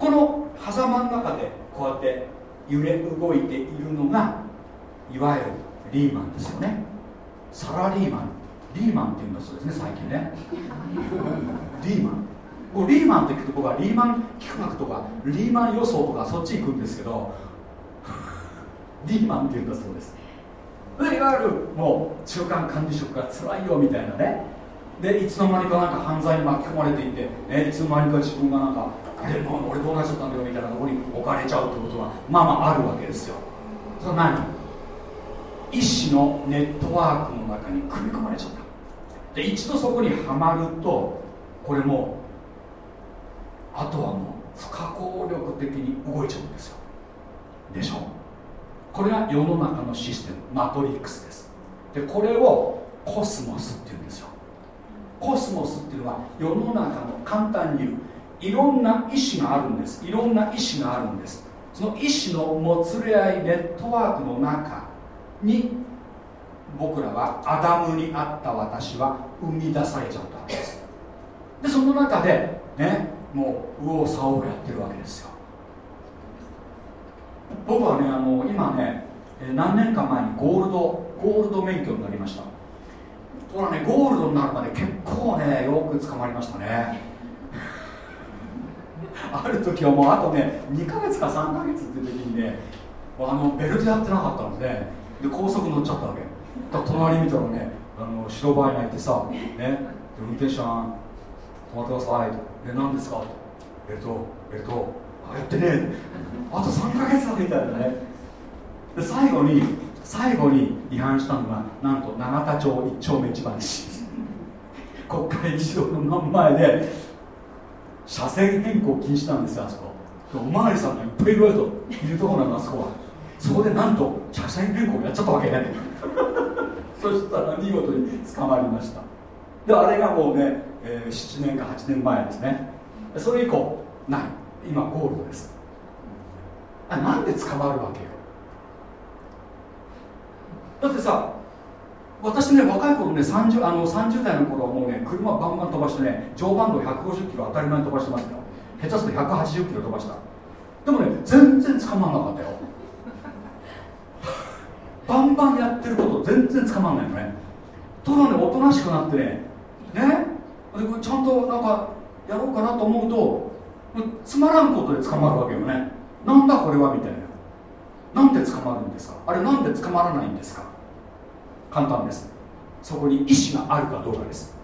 この狭間の中でこうやって揺れ動いているのがいわゆるリーマンですよね。サラリーマン。リーマンっていうんだそうですね最近ね。リーマン。こリーマンって聞くと僕はリーマン企画とかリーマン予想とかそっち行くんですけど リーマンっていうんだそうです。でいわゆるもう中間管理職が辛いよみたいなね。でいつの間にかなんか犯罪に巻き込まれていて、ね、いつの間にか自分がなんかでも俺どうなっちゃったんだよみたいなところに置かれちゃうってことはまあまああるわけですよ。それは何？医師のネットワークの中に組み込まれちゃった。で一度そこにはまるとこれもあとはもう不可抗力的に動いちゃうんですよ。でしょ？これが世の中のシステムマトリックスです。でこれをコスモスっていうんですよ。コスモスっていうのは世の中の簡単に言ういろんな意思があるんです。いろんな意思があるんです。その意思のもつれ合いネットワークの中に僕らはアダムにあった私は生み出されちゃったわけです。でその中でねもう右往左往やってるわけですよ。僕はねあの今ね何年か前にゴールドゴールド免許になりました。とはねゴールドになるまで結構ねよく捕まりましたね。ある時はもうあとね2ヶ月か3ヶ月って時にねあのベルトやってなかったのでで高速乗っちゃったわけ。だ隣見たらねあの白バイがいてさ、ね、運転手さん止まってください。え何ですか？ベルトベルト。あやってねあと3ヶ月だけみたいなね。で最後に最後に違反したのがなんと永田町一丁目一番地国会議事堂の真ん前で車線変更禁止なんですよあそこ。おまわりさんがいっぱいいるといるところなんあそこは。そこでなんと車線変更やっちゃったわけ。ね そしたら見事に捕まりました。であれがもうね、えー、7年か8年前ですね。それ以降ない。今ゴールドです。あなんで捕まるわけよ。だってさ私ね若い頃ね 30, あの30代の頃はもうね車バンバン飛ばしてね常磐道150キロ当たり前に飛ばしてましたよ。下手すると180キロ飛ばした。でもね全然捕まんなかったよ。バンバンやってること全然捕まんないのね。ただねおとなしくなってねねちゃんとなんかやろうかなと思うとつまらんことで捕まるわけよね。なんだこれはみたいな。なんで捕まるんですか？あれなんで捕まらないんですか？簡単です。そこに意志があるかどうかです。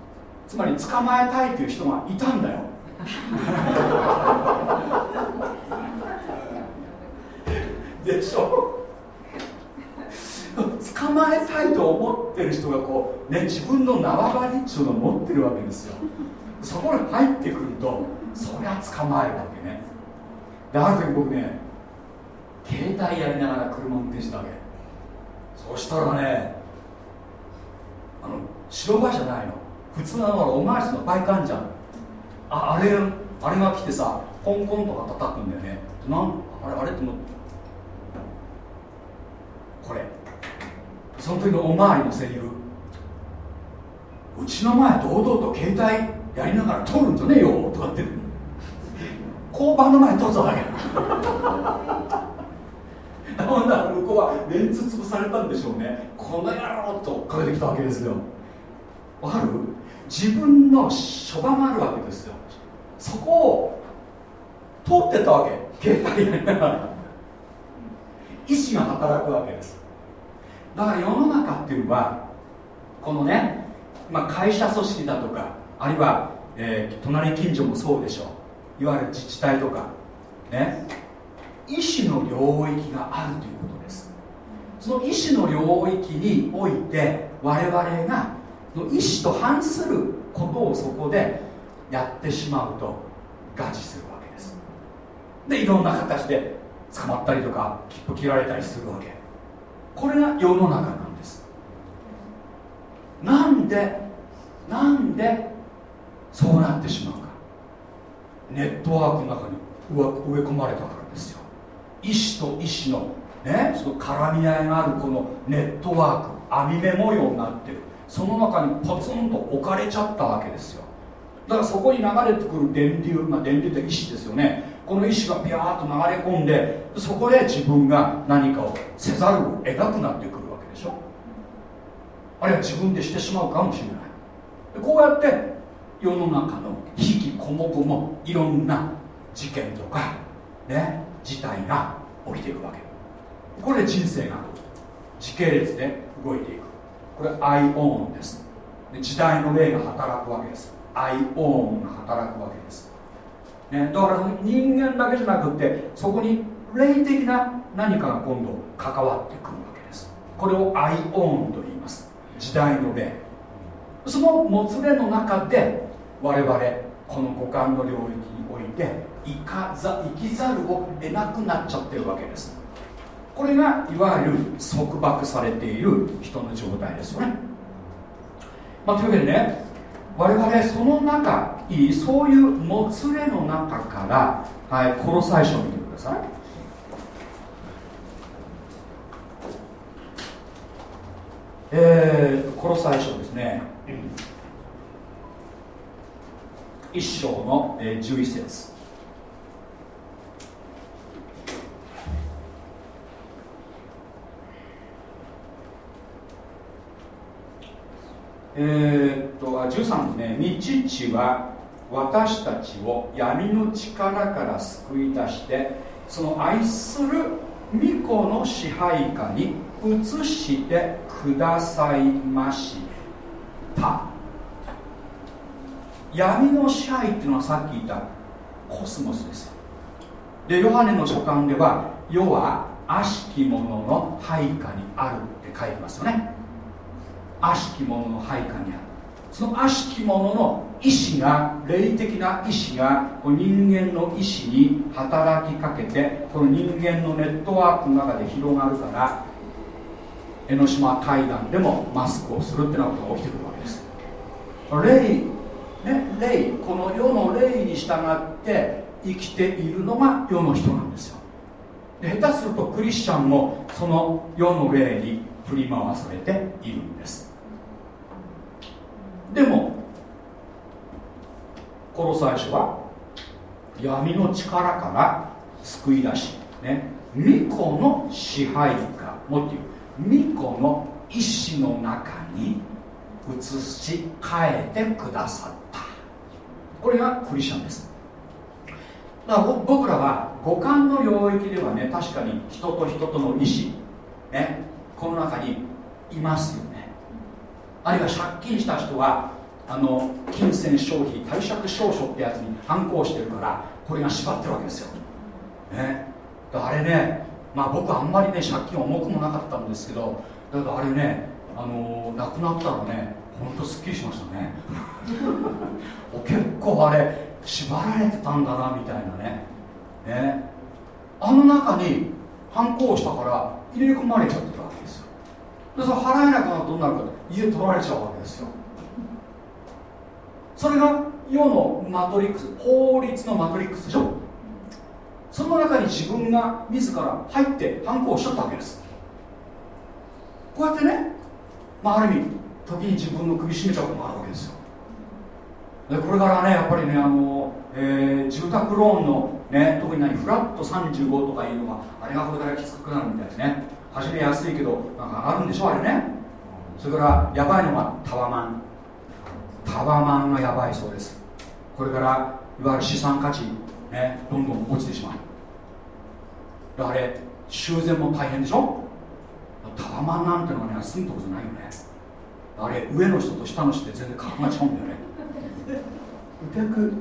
つまり捕まえたいという人がいたんだよ。でしょ？捕まえたいと思ってる人がこうね自分の縄張りっちゅうのを持ってるわけですよ。そこに入ってくるとそりゃ捕まえるわけね。である時僕ね携帯やりながら車運転したわけ。そしたらねあの白バイじゃないの。普通のおまわしのバイカンじゃん。ああれあれが来てさコンコンとか叩くんだよね。なんあれあれってもこれ。その時のおまわりのセリフ。うちの前堂々と携帯やりながら通るんじゃねえよとかって。交番の前通っただけほんなら向こうはメンツ潰されたんでしょうね。この野郎と追っかけてきたわけですよ。わかる？自分の書場があるわけですよ。そこを通ってたわけ。携帯やりながら。意志が働くわけです。だから世の中っていうのはこのね、まあ、会社組織だとかあるいは、えー、隣近所もそうでしょう。いわゆる自治体とかね。意志の領域があるということです。その意志の領域において我々が意志と反することをそこでやってしまうとガチするわけです。でいろんな形で捕まったりとか切符切られたりするわけ。これが世の中なんです。なんでなんでそうなってしまうか。ネットワークの中に植え込まれたから。ですよ意志と意志のねその絡み合いがあるこのネットワーク網目模様になってる。その中にポツンと置かれちゃったわけですよ。だからそこに流れてくる電流、まあ、電流って意志ですよね。この意志がビャーッと流れ込んでそこで自分が何かをせざるを得なくなってくるわけでしょ。あるいは自分でしてしまうかもしれない。こうやって世の中の悲喜こもごもいろんな事件とかね。事態が起きていくわけ。これで人生が時系列で動いていく。これアイオーンです。で時代の霊が働くわけです。アイオーンが働くわけです、ね、だから人間だけじゃなくってそこに霊的な何かが今度関わってくるわけです。これをアイオーンと言います。時代の霊そのもつれの中で我々この五感の領域において生かざ生きざるを得なくなっちゃってるわけです。これがいわゆる束縛されている人の状態ですよね、まあ、というわけでね我々その中いいそういうもつれの中から、はい、この最初を見てください。えー、この最初ですね。一章の、えー、11節。えー、っと13ですね「道地は私たちを闇の力から救い出してその愛する御子の支配下に移してくださいました。闇の支配っていうのはさっき言ったコスモスです。でヨハネの書簡では世は悪しき者の配下にあるって書いてますよね。悪しき者の配下にある。その悪しき者の意志が霊的な意志が人間の意志に働きかけてこの人間のネットワークの中で広がるから江ノ島海岸でもマスクをするってなことが起きてくるわけです。霊ね霊この世の霊に従って生きているのが世の人なんですよ。で下手するとクリスチャンもその世の霊に振り回されているんです。でもこの最初は闇の力から救い出し、ね、巫女の支配下もっていう巫女の意志の中に移し替えてくださった。これがクリスチャンです。だから僕らは五感の領域ではね確かに人と人との意志、ね、この中にいますよね。あるいは借金した人はあの金銭消費貸借証書ってやつに反抗してるからこれが縛ってるわけですよ、ね、あれねまあ僕あんまりね借金重くもなかったんですけどだからあれねあのなくなったらねほんとすっきりしましたね。結構あれ縛られてたんだなみたいなね。ね。あの中に反抗したから入れ込まれちゃってるわけですよ。でそれ払えなくなるとどうなるか家取られちゃうわけですよ。それが世のマトリックス法律のマトリックスでしょその中に自分が自ら入って反抗しちゃったわけです。こうやってね、まあ、ある意味時に自分の首絞めちゃうこともあるわけですよ。でこれからねやっぱりねあの、えー、住宅ローンの、ね、特に何フラット35とかいうのがあれがこれからきつくなるみたいですね。初め安いけどなんか上がるんでしょあれね。それからやばいのがタワマン。タワマンがやばいそうです。これからいわゆる資産価値、ね、どんどん落ちてしまう。あれ修繕も大変でしょ。タワマンなんてのはね住むとこじゃないよね。あれ上の人と下の人って全然格が違うんだよね。お宅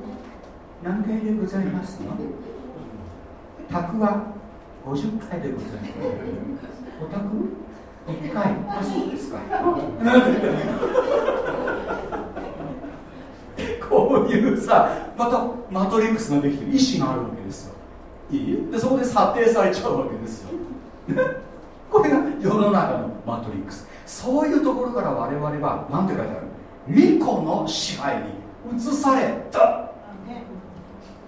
何階でございますの？宅は50階でございます。お宅？1階あそうですか。こういうさまたマトリックスができてる。意思があるわけですよ。いい？でそこで査定されちゃうわけですよ。これが世の中のマトリックス。そういうところから我々は何て書いてある？巫女の支配に移された。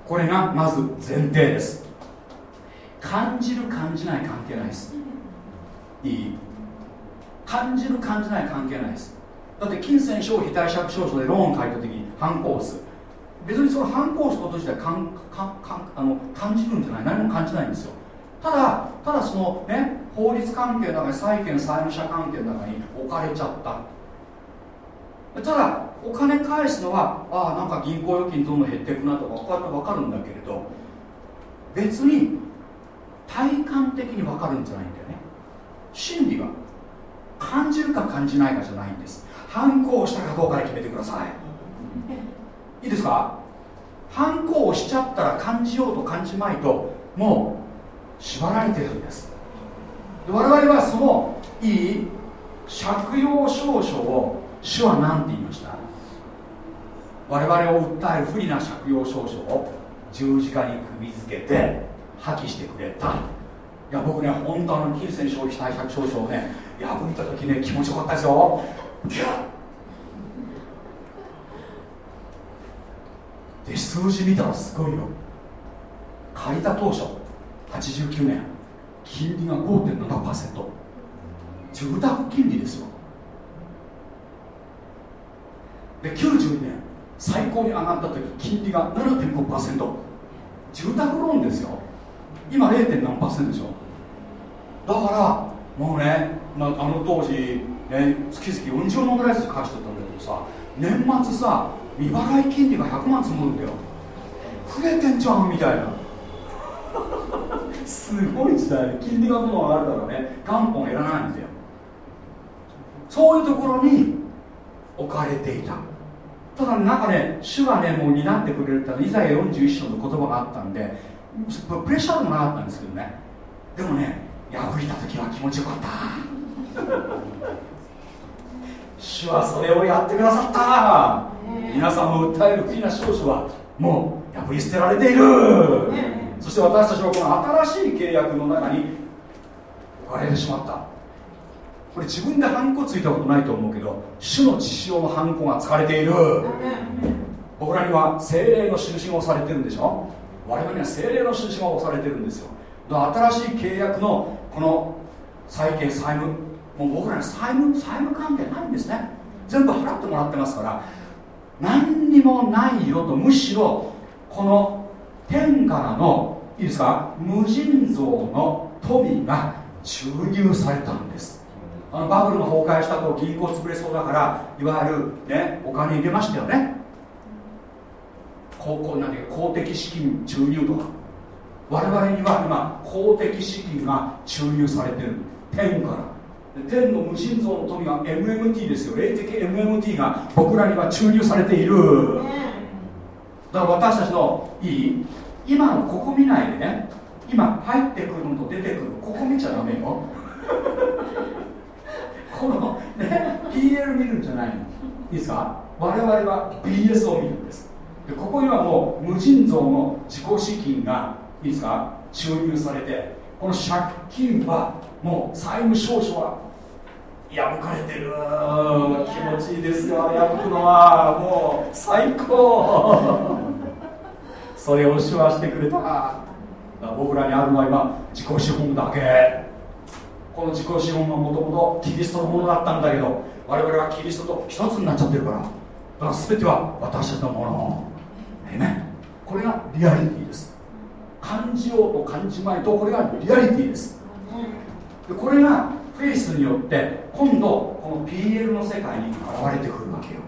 これがまず前提です。感じる感じない関係ないですいい。感じる感じない関係ないです。だって金銭消費貸借証書でローン借りた時に反抗す。別にその反抗すこと自体かんかかあの感じるんじゃない。何も感じないんですよ。ただただそのね法律関係の中に債権債務者関係の中に置かれちゃった。ただお金返すのはああなんか銀行預金どんどん減っていくなとかこうやって分かるんだけれど別に体感的に分かるんじゃないんだよね。心理は感じるか感じないかじゃないんです。反抗したかどうかで決めてください。いいですか？反抗をしちゃったら感じようと感じまいともう縛られてるんです。で我々はそのいい借用証書を主は何て言いました？我々を訴える不利な借用証書を十字架に首付けて破棄してくれた。いや僕ね本当あの金銭消費貸借証書をね破いた時ね気持ちよかったですよ。で数字見たらすごいよ。借りた当初89年金利が5.7%住宅金利ですよ。で92年最高に上がった時金利が7.5%住宅ローンですよ。今 0. 何パーセントでしょ？だからもうね、まあ、あの当時ね、月々40万ぐらいずつ返してたんだけどさ年末さ未払い金利が100万積むんだよ。増えてんじゃんみたいな。すごい時代。金利がどんどん上がるからね元本減らないんだよ。そういうところに置かれていた。ただなんかね主がねもう担ってくれるってイザヤ41章の言葉があったんでプレッシャーでもなかったんですけどね。でもね破いた時は気持ちよかった。主はそれをやってくださった。皆さんも訴える不義な少女はもう破り捨てられている。そして私たちはこの新しい契約の中に置かれてしまった。これ自分でハンコついたことないと思うけど主の血潮のハンコが使われている。僕らには精霊の印が押されてるんでしょ。我々には精霊の印が押されてるんですよ。新しい契約のこの債権債務。もう僕らに債務債務関係ないんですね。全部払ってもらってますから。何にもないよとむしろこの天からのいいですか？無尽蔵の富が注入されたんです。あのバブルが崩壊したと銀行潰れそうだからいわゆる、ね、お金入れましたよね。公なん公的資金注入とか。我々には今公的資金が注入されてる。天から。天の無尽蔵の富が MMT ですよ。霊的 MMT が僕らには注入されている。だから私たちのいい今のここ見ないでね。今入ってくるのと出てくる。ここ見ちゃダメよ。このね PL 見るんじゃないの。いいですか？我々は BS を見るんです。でここにはもう無尽蔵の自己資金がいいですか？注入されてこの借金はもう債務証書は破かれてる。気持ちいいですよ破くのは。もう最高。それを手話してくれた。僕らにあるのは今自己資本だけ。この自己資本はもともとキリストのものだったんだけど我々はキリストと一つになっちゃってるから。だから全ては私たちのものこれがリアリティです。感じようと感じまいとこれがリアリティです。でこれがフェイスによって今度この PL の世界に現れてくるわけよ。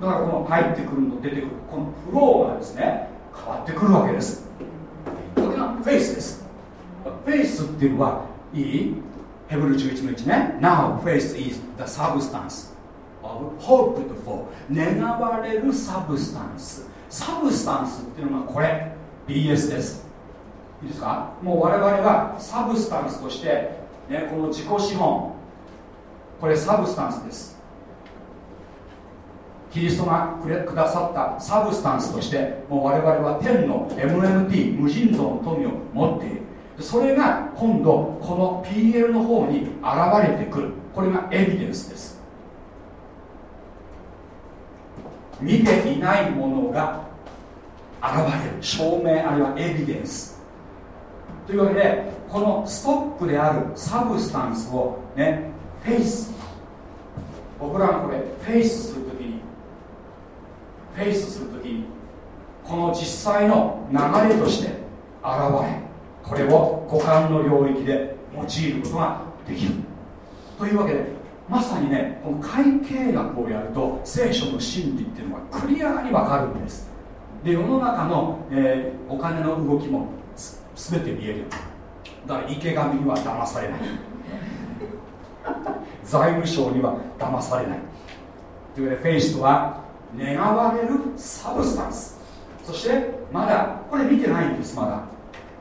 だからこの入ってくるの出てくるこのフローがですね変わってくるわけです。これが faith です。 faith っていうのはいい。ヘブル11の1ね。Now faith is the substance of hoped for 願われるサブスタンスサブスタンスっていうのがこれ。BS です。いいですか？もう我々は substance として、ね、この自己資本。これ substance です。キリストがくれくださった substance としてもう我々は天の MMT 無尽蔵の富を持っている。それが今度この PL の方に現れてくる。これがエビデンスです。見ていないものが現れる。証明あるいはエビデンス。というわけでこのストックである substance をね faith。僕らがこれフェイスするときにフェイスするときにこの実際の流れとして現れこれを五感の領域で用いることができる。というわけでまさにねこの会計学をやると聖書の真理っていうのがクリアに分かるんです。で世の中の、えー、お金の動きも全て見える。だから池上には騙されない。財務省には騙されない。というわけでフェイスとは願われるサブスタンス。そしてまだこれ見てないんですまだ。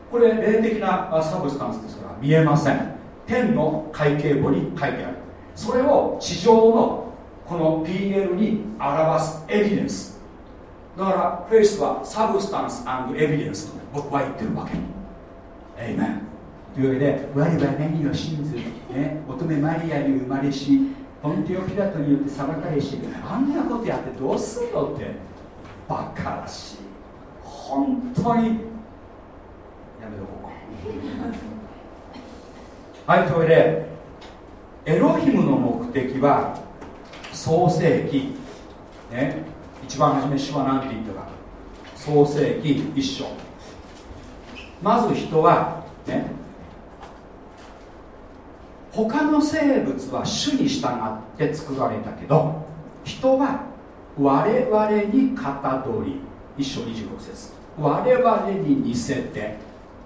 これ霊的な substance ですから見えません。天の会計簿に書いてあるそれを地上のこの PL に表すエビデンス。だから faith は substance エビデンスと僕は言ってるわけ。エイメンというわけで我は何を信ず、ね、乙女マリアに生まれしポンティオ・ピラトによって裁かれしあんなことやってどうすんのってバカらしい。本当にやめとこう。はいというわけでエロヒムの目的は創世記。ね。一番初め主は何て言ったか。創世記一章。まず人はね。他の生物は種に従って作られたけど人は我々にかたどり。一章26節。我々に似せて、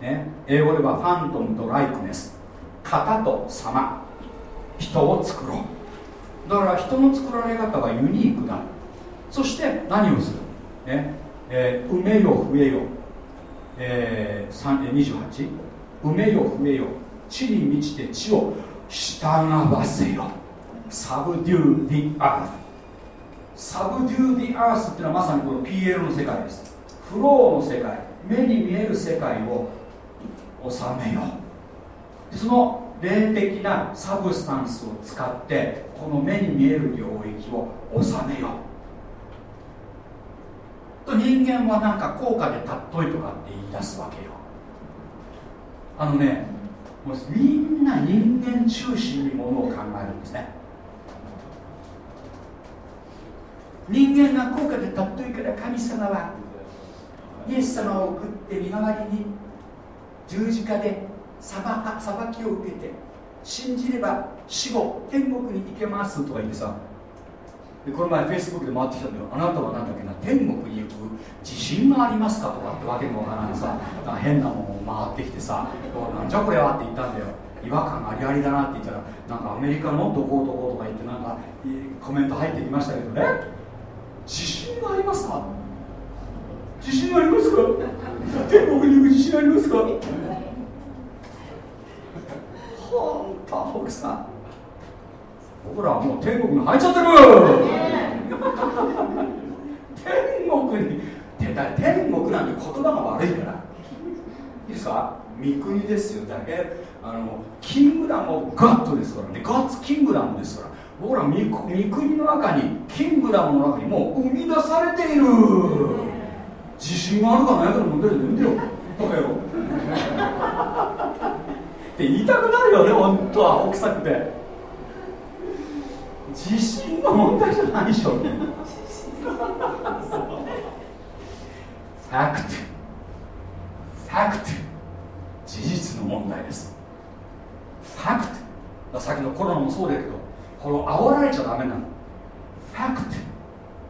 ね、英語ではファントムとライクネス。型と様。人を作ろう。だから人の作られ方はユニークだ。そして何をする、ね。えー、埋めよ増えよ、えー、28埋めよ増えよ地に満ちて地を従わせよ。 subdue the earth subdue the earth っていうのはまさにこの PL の世界です。フローの世界目に見える世界を収めよう。その霊的な substance を使ってこの目に見える領域を収めよう。と人間はなんか効果でたっといとかって言い出すわけよ。あのねもうみんな人間中心にものを考えるんですね。人間が効果でたっといから神様はイエス様を送って身代わりに十字架で裁か裁きを受けて信じれば死後天国に行けますとか言ってさ。でこの前フェイスブックで回ってきたんだよ。あなたは何だっけな？天国に行く自信がありますかとかってわけもわからないさ。なん変なものを回ってきてさなんじゃこれはって言ったんだよ。違和感ありありだなって言ったらなんかアメリカのどこどことか言ってなんかコメント入ってきましたけどね。自信がありますか？自信ありますか？天国に行く自信ありますか？本当奥さん。僕らはもう天国に入っちゃってる。天国に天国なんて言葉が悪いから。いいですか？三国ですよ。だけあのキングダムをガットですからね。ガッツキングダムですから。僕ら三国の中にキングダムの中にもう生み出されている。自信があるかないかの問題で見てよ。バカ野郎。って言いたくなるよね本当は奥さくて。自信の問題じゃないでしょ。ファクトファクト事実の問題です。ファクトさっきのコロナもそうだけどこの煽られちゃダメなの。ファク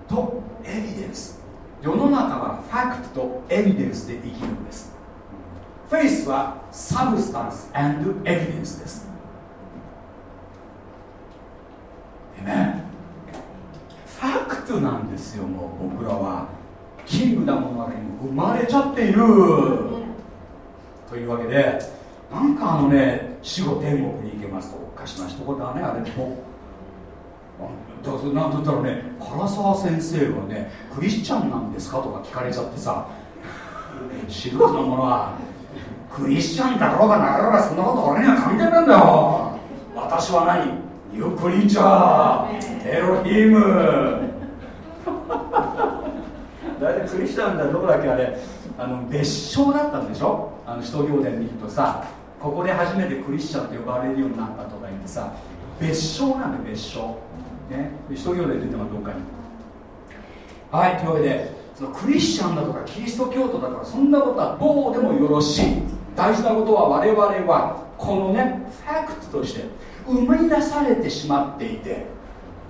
トとエビデンス。世の中はファクトとエビデンスで生きるんです。フェイスはサブスタンスエビデンスです。ねファクトなんですよもう僕らは。キングダムの中に生まれちゃっている。というわけでなんかあのね死後天国に行けますとおかしな一言だねあれも。だからなんと言ったらね唐沢先生はねクリスチャンなんですかとか聞かれちゃってさ。素人のものはクリスチャンだろうがなろうがそんなこと俺には関係ないんだよ。私は何？ニュークリーチャー。エロヒーム。大体クリスチャンだどこだっけあれ？あの別称だったんでしょ？あの使徒行伝見るとさ。ここで初めてクリスチャンと呼ばれるようになったとか言ってさ。別称なんだ別称。ね？使徒行伝出てますどっかに。はいというわけでそのクリスチャンだとかキリスト教徒だとかそんなことはどうでもよろしい。大事なことは我々はこのねファクトとして生み出されてしまっていて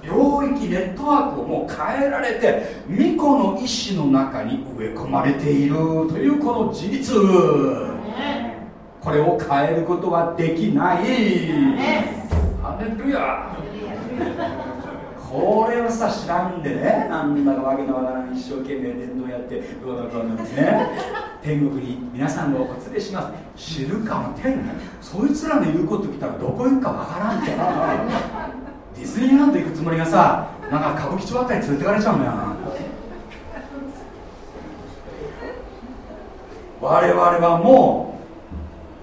領域ネットワークをもう変えられて巫女の意志の中に植え込まれているというこの事実。これを変えることはできない。ハレルヤこれをさ知らんでねなんだかわけのわからん一生懸命伝道やってどうのこうのですね天国に皆さんをお連れします。知るかも。天そいつらの言うこと聞いたらどこ行くかわからんってディズニーランド行くつもりがさなんか歌舞伎町あたり連れてかれちゃうんだよ。な我々はも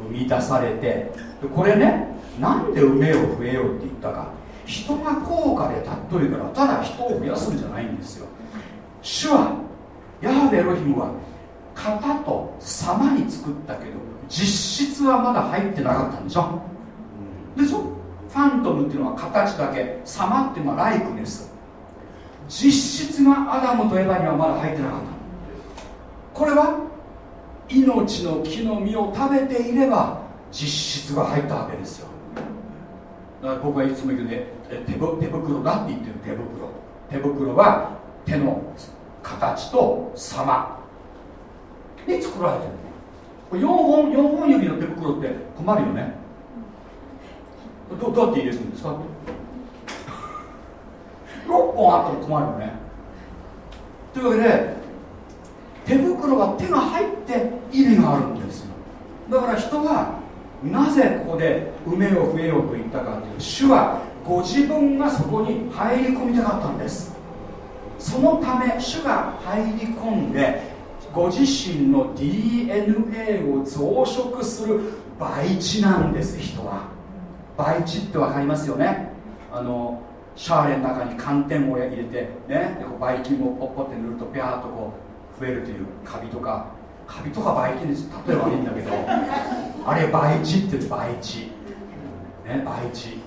う生み出されてこれねなんで埋めよう増えようって言ったか。人が高価で尊いからただ人を増やすんじゃないんですよ。主はヤハベエロヒムは型と様に作ったけど実質はまだ入ってなかったんでしょ。でしょ？ファントムっていうのは形だけ様っていうのはライクネス実質がアダムとエヴァにはまだ入ってなかった。これは命の木の実を食べていれば実質が入ったわけですよ。僕はいつも言うね手手袋だって言ってる手袋。手袋は手の形と様。に作られてる4本4本指の手袋って困るよね。どどうやって入れるんですか？6本あったら困るよね。というわけで手袋が手が入って意味があるんですよ。だから人はなぜここで埋めよう増えようと言ったかというと主はご自分がそこに入り込みたかったんです。そのため主が入り込んでご自身の DNA を増殖する培地なんです人は。培地って分かりますよね。あのシャーレの中に寒天を入れてねでこうばい菌をポッポって塗るとビャーっとこう増えるというカビとか。カビとかばい菌です例えばいいんだけど。あれ培地って言う培地。ね培地。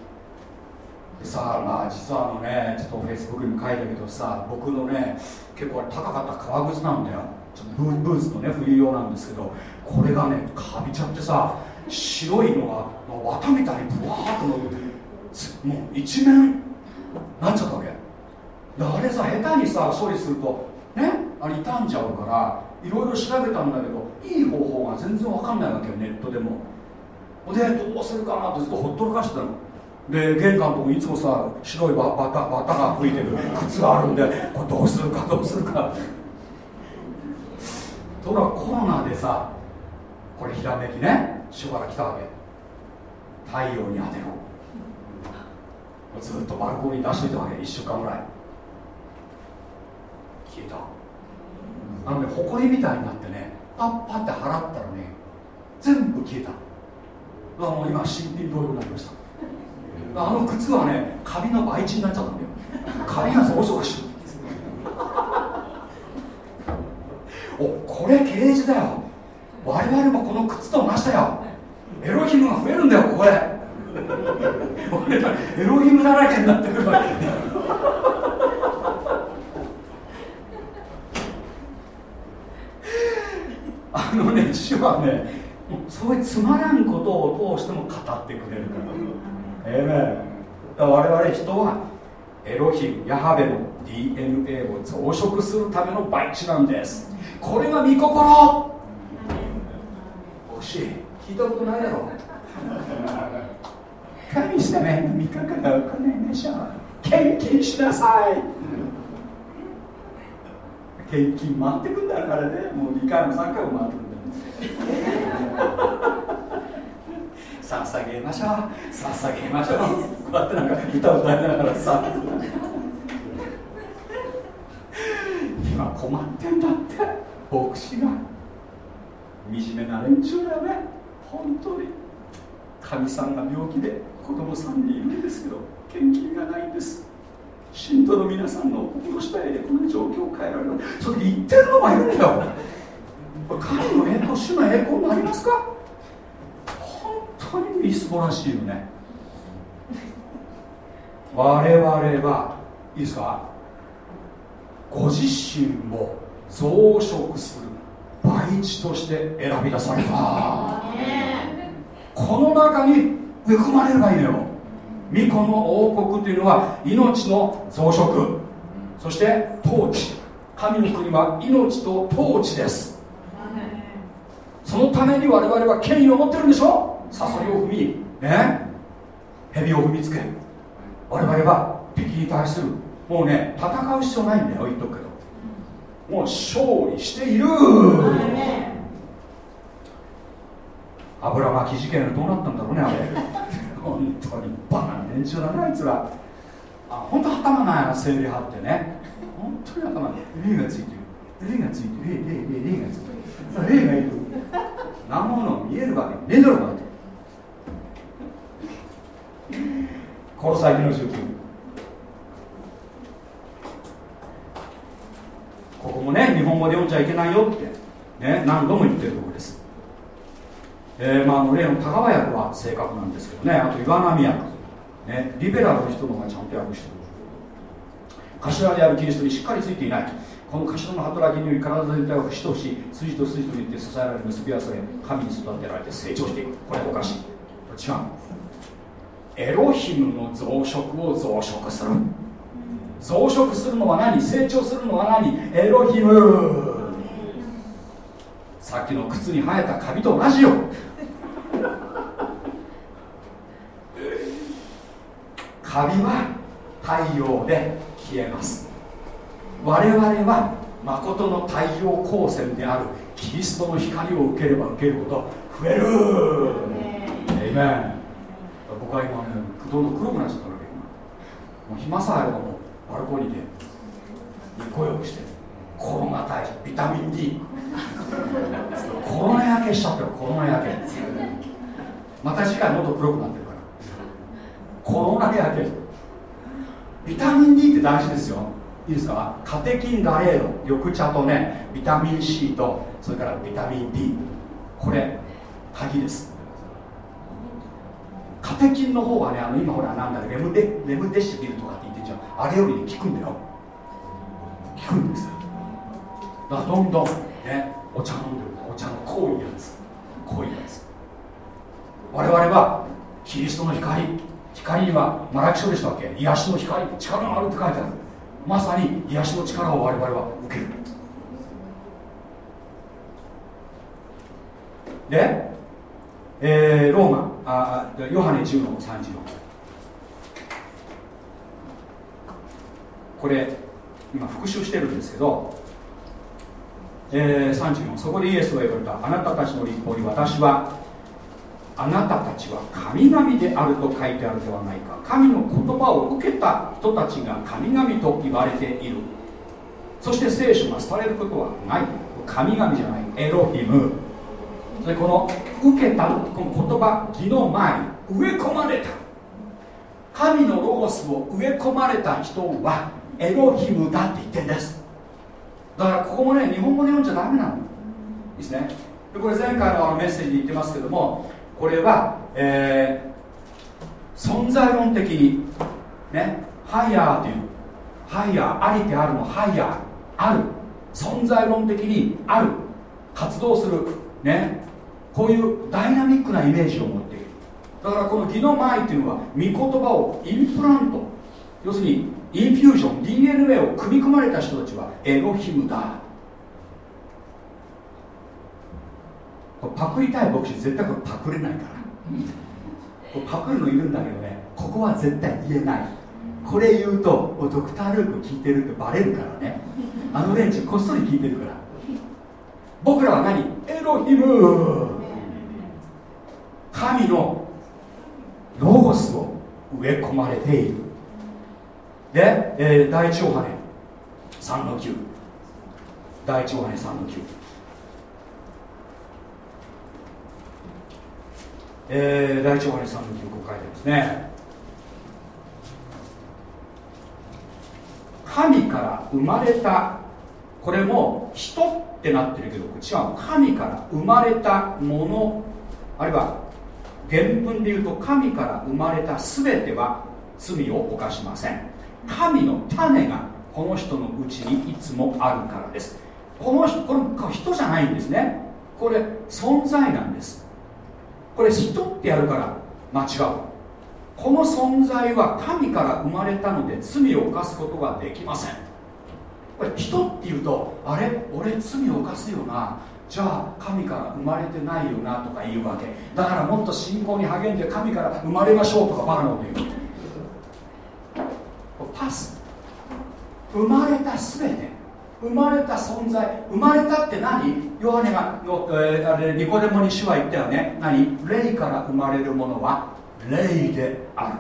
さあまあ実はあのねちょっとフェイスブックにも書いたけどさ僕のね結構高かった革靴なんだよ。ちょっとブーツのね冬用なんですけどこれがねかびちゃってさ白いのがまあ綿みたいにブワーッと伸びてもう一面なっちゃったわけ。あれさ下手にさ処理するとねあれ傷んじゃうからいろいろ調べたんだけどいい方法が全然わかんないわけよネットでも。でどうするかなってずっとほっとらかしてたの。で玄関のとこいつもさ白いババタバタが吹いてる靴があるんでこれどうするかどうするか。ところがコロナでさこれひらめきね主からく来たわけ。太陽に当てろ。ずっとバルコニー出してたわけ1週間ぐらい。消えた。あのね埃みたいになってねパッパって払ったらね全部消えた。だからもう今新品同様になりました。あの靴はねカビの培地になっちゃったんだよ。カビが増殖してるおこれ啓示だよ。我々もこの靴と同じだよ。エロヒムが増えるんだよここで。エロヒムだらけになってくるあのね主はねそういうつまらんことを通しても語ってくれるから。ええね我々人はエロヒムヤハベの DNA を増殖するための培地なんです。これが御心。惜しい。聞いたことないだろ。神様への御心が行いましょ。う献金しなさい。献金回ってくんだからね。もう2回も3回も回ってくんだ捧げましょう。捧げましょう。こうやってなんか歌を歌いながらさ。今困ってんだって。牧師が惨めな連中だよね。本当に。かみさんが病気で子供さんにいるんですけど献金がないんです。信徒の皆さんの心次第でこの状況を変えられる。それで言ってるのもいるんだよ神の栄光主の栄光になりますか？当にみすぼらしいよね。我々はいいですか？ご自身を増殖する培地として選び出された。この中に恵まれればいいのよ。巫女の王国というのは命の増殖。そして統治。神の国は命と統治です。そのために我々は権威を持ってるんでしょ？サソリを踏みね蛇を踏みつけ。我々は敵に対するもうね戦う必要ないんだよ言っと。くけどもう勝利している。油巻き事件はどうなったんだろうねあれ。本当に。バカな連中だねあいつら。あ本当頭ない整理派ってね。本当に頭霊がついてる。霊がついてる。霊霊霊がついてる。霊がいるなも見えるわけねえだろだって。殺されの19ここもね日本語で読んじゃいけないよって、ね、何度も言ってるところです、えーまあ、あの例の田川役は正確なんですけどねあと岩波役、ね、リベラルの人の方がちゃんと訳してる。頭であるキリストにしっかりついていないこの頭の働きにより体全体は節と節筋と筋といって支えられ結び合わされ神に育てられて成長していく。これおかしい。違う。エロヒムの増殖を増殖する。増殖するのは何？成長するのは何？エロヒム。さっきの靴に生えたカビと同じよ。カビは太陽で消えます。我々は誠の太陽光線であるキリストの光を受ければ受けるほど増える。えいめん僕は今ねどんどん黒くなっちゃったわけもう暇さえあればもうバルコニーで日光浴してコロナ対策ビタミン D コロナ焼けしちゃったよコロナ焼け。また次回もっと黒くなってるから。コロナ焼け。ビタミン D って大事ですよいいですか？カテキンガレード緑茶とねビタミン C とそれからビタミン D これ鍵です。カテキンの方はねあの今ほらなんだレムデレムデシビルとかって言ってんじゃん。あれよりね効くんだよ。効くんです。だからどんどんねお茶飲んでるお茶の濃いやつ。濃いやつ。我々はキリストの光。光にはマラキ書でしたっけ？癒しの光。力があるって書いてある。まさに癒しの力を我々は受ける。で、えー、ローマあヨハネ10の34これ今復習してるんですけど、えー、34そこでイエスは言われた。あなたたちの立法に私はあなたたちは神々であると書いてあるではないか。神の言葉を受けた人たちが神々と言われている。そして聖書が廃れることはない。神々じゃない。エロヒム。でこの受けたこの言葉義の前に植え込まれた。神のロゴスを植え込まれた人はエロヒムだって言ってんです。だからここもね日本語で読んじゃダメなの。ですね。でこれ前回のメッセージで言ってますけどもこれは、えー、存在論的にねハイヤーというハイヤーありであるのハイヤーある。存在論的にある。活動する。ね。こういうダイナミックなイメージを持っている。だからこの義の前っていうのは御言葉をインプラント。要するにインフュージョン DNA を組み込まれた人たちはエロヒムだ。パクりたい牧師絶対これパクれないから。パクるのいるんだけどねここは絶対言えない。これ言うとドクター・ルーク聞いてるってバレるからね。あの連中こっそり聞いてるから。僕らは何？エロヒム。神のロゴスを植え込まれている。で、えー、第一ヨハネ。3の9第一ヨハネ3の9えー、第一ヨハネ3の9こう書いてますね。神から生まれたこれも人ってなってるけど違う神から生まれたものあるいは原文で言うと神から生まれた全ては罪を犯しません。神の種がこの人のうちにいつもあるからです。この人これ人じゃないんですね。これ存在なんです。これ人ってやるから間違う。この存在は神から生まれたので罪を犯すことができません。これ人っていうとあれ？俺罪を犯すよな。じゃあ神から生まれてないよなとか言うわけ。だからもっと信仰に励んで神から生まれましょうとかバカなこと言う。パス。生まれた全て。生まれた存在生まれたって何？ヨハネがの、えー、あれニコデモに主は言ったよね。何？霊から生まれるものは霊である。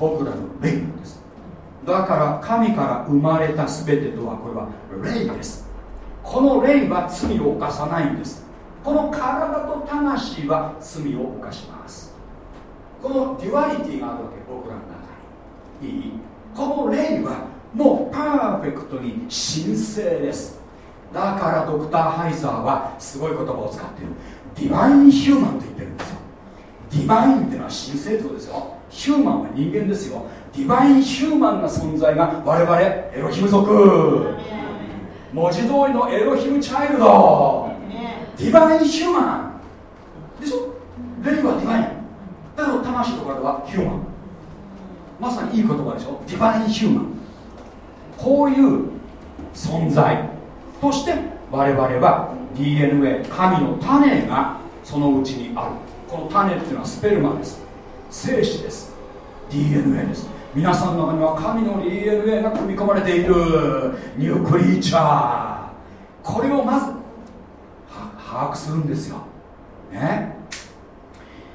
僕らの霊なんです。だから神から生まれた全てとはこれは霊です。この霊は罪を犯さないんです。この体と魂は罪を犯します。この duality があるわけ僕らの中に。いい？この霊はもうパーフェクトに神聖です。だからドクター・ハイザーはすごい言葉を使っている。 divine human と言ってるんですよ。 divine っていうのは神聖ってことですよ。 human は人間ですよ。ディバイン・ヒューマンな存在が我々エロヒム族。文字通りのエロヒムチャイルド。ディバイン・ヒューマン。でしょ？霊はディバイン。だけど魂と体はヒューマン。まさにいい言葉でしょ？ディバインヒューマン。こういう存在として我々は DNA 神の種がそのうちにある。この種っていうのはスペルマです。精子です。DNA です。皆さんの中には神の DNA が組み込まれている。ニュークリーチャー。これをまず把握するんですよ。ね。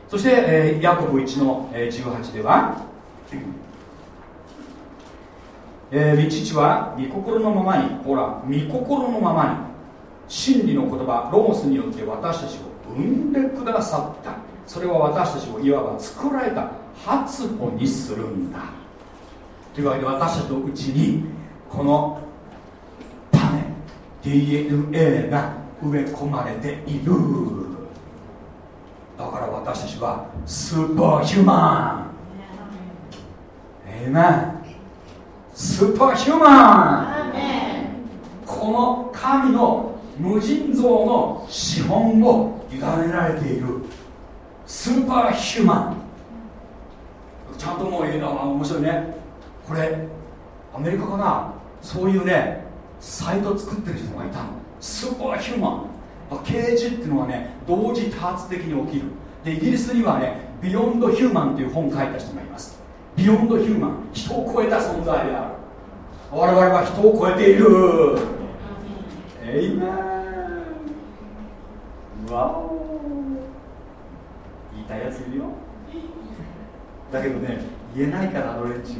そして、えー、ヤコブ1の、え、18では、えー、父は御心のままにほら御心のままに真理の言葉ロゴスによって私たちを生んでくださった。それは私たちをいわば作られた初歩にするんだ。というわけで私たちのうちにこの種 DNA が植え込まれている。だから私たちはスーパーヒューマン。ええなスーパーヒューマン。この神の無尽蔵の資本を委ねられている。スーパーヒューマンちゃんともういいな面白いね。これアメリカかな？そういうねサイト作ってる人がいたの。スーパーヒューマン啓示っていうのはね同時多発的に起きる。でイギリスにはねビヨンドヒューマンっていう本を書いた人がいますビヨンドヒューマン人を超えた存在である。我々は人を超えている。エイメンわお。言いたいやついるよ。だけどね言えないからあの連中。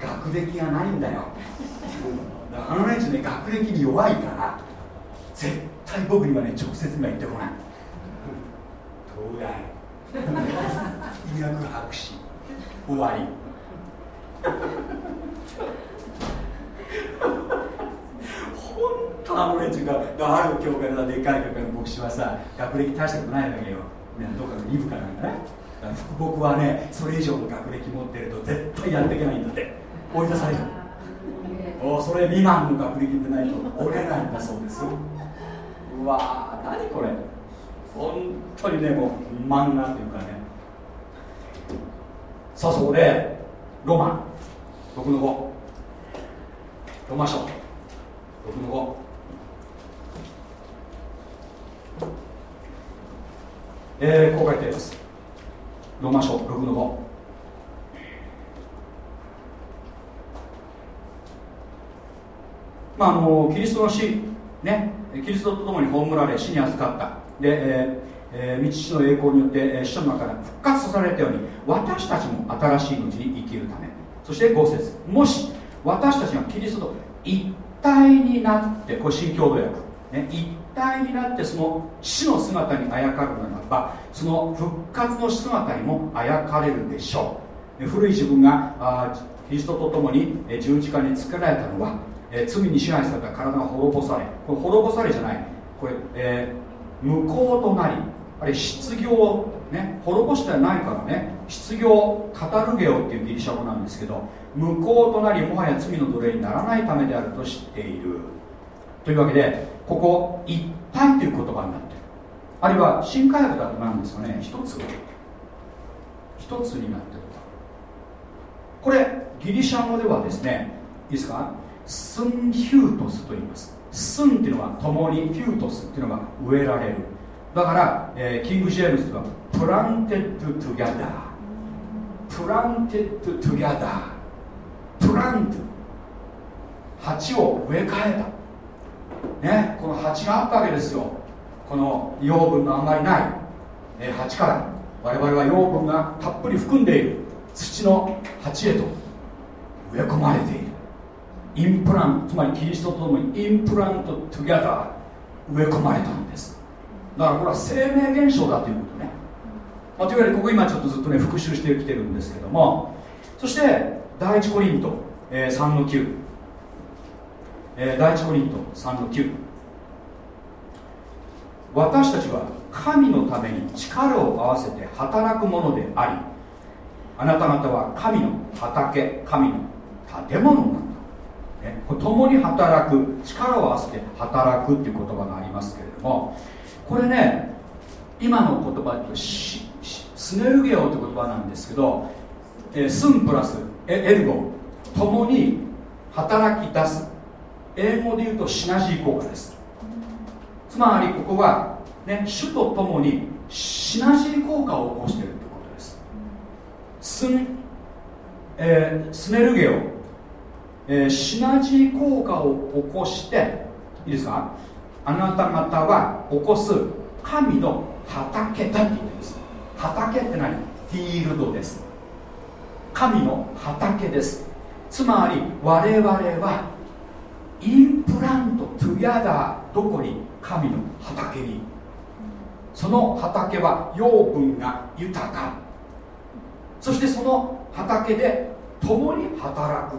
学歴がないんだよ。あの連中ね学歴に弱いから絶対僕にはね直接には言ってこない。東大。医学博士。終わり。本当あの連中がある教会のでっかい教会の牧師はさ学歴大した。ことないわけよどっかの2部かなんかね福木はねそれ以上の学歴持ってると絶対やっていけないんだって。追い出される。おそれ未満の学歴でないと折れないんだそうですよ。うわー何これ。本当にねもう漫画っていうかね。さあそこでロマン。6の5ロマ書6の5えー、こう書いてありますロマ書6の5まあ、あのキリストの死、ね、キリストと共に葬られ死に預かった。で、えーえー、道の栄光によって、えー、死者の中から復活されたように私たちも新しい命に生きるため。そして5節もし私たちがキリストと一体になってこれ新共同訳、ね、一体になってその死の姿にあやかるならばその復活の姿にもあやかれるでしょう。古い自分がキリストと共に十字架につけられたのはえ、罪に支配された体が滅ぼされこれ滅ぼされじゃない。これ、えー、無効となりあれ失業ね滅ぼしてないからね失業カタルゲオっていうギリシャ語なんですけど無効となりもはや罪の奴隷にならないためであると知っている。というわけでここ一体という言葉になってる。あるいは新科学だとなんですかね。一つ一つになってるこれギリシャ語ではですねいいですか？σύμφυτος と言います。σύν っていうのは共に φυτος っていうのが植えられる。だから、えー、キング・ジェームズは planted together planted together plant 鉢を植え替えた。ねこの鉢があったわけですよ。この養分のあまりない、えー、鉢から。我々は養分がたっぷり含んでいる。土の鉢へと植え込まれている。インプラントつまりキリストと共にインプラントトゥギャダー植え込まれたんです。だからこれは生命現象だということね、まあ、というわけでここ今ちょっとずっとね復習してきてるんですけども。そして第一コリント、えー、3の9、えー、第一コリント3の9私たちは神のために力を合わせて働くものでありあなた方は神の畑神の建物なんだ。ね、共に働く力を合わせて働くっていう言葉がありますけれども。これね今の言葉とスネルゲオって言葉なんですけど、えー、スンプラスエルゴ共に働き出す。英語で言うとシナジー効果です。つまりここは、ね、主と共にシナジー効果を起こしているということです。スン、えー、スネルゲオ、えー、シナジー効果を起こしていいですか？あなた方は起こす神の畑だって言ってるんです。畑って何？フィールドです。神の畑です。つまり我々はインプラントトゥギャダーどこに？神の畑に。その畑は養分が豊か。そしてその畑で共に働く。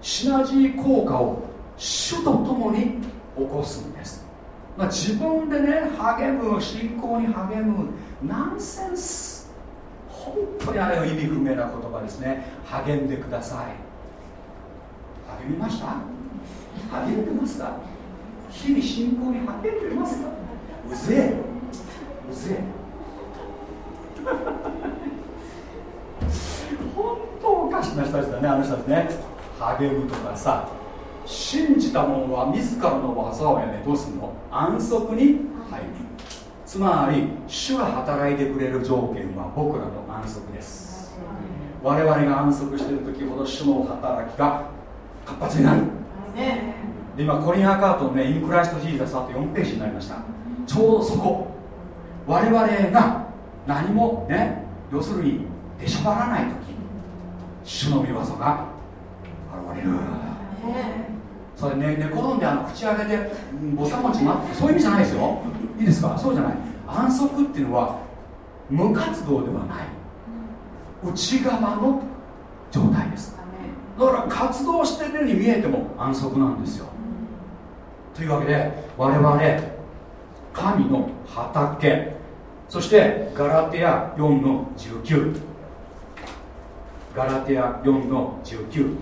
シナジー効果を主と共に起こすんです、まあ、自分でね励む信仰に励むナンセンス。本当にあれは意味不明な言葉ですね。励んでください。励みました？励んでますか？日々信仰に励んでますか？うぜえ。うぜえ。本当おかしな人たちだねあの人たちね。励むとかさ。信じた者は自らの技をやめどうするの？安息に入る。つまり主が働いてくれる条件は僕らの安息です。我々が安息している時ほど主の働きが活発になる。今コリン・アカートのねインクライスト・ジーザスあと4ページになりました。ちょうどそこ。我々が何もね要するに出しゃばらない時主の御業が現れる。それね寝転んであの口開けてぼさもち待ってそういう意味じゃないですよ。いいですか？そうじゃない。安息っていうのは無活動ではない。内側の状態です。だから活動してるように見えても安息なんですよ。というわけで我々神の畑。そしてガラテヤ4の19ガラテヤ4の19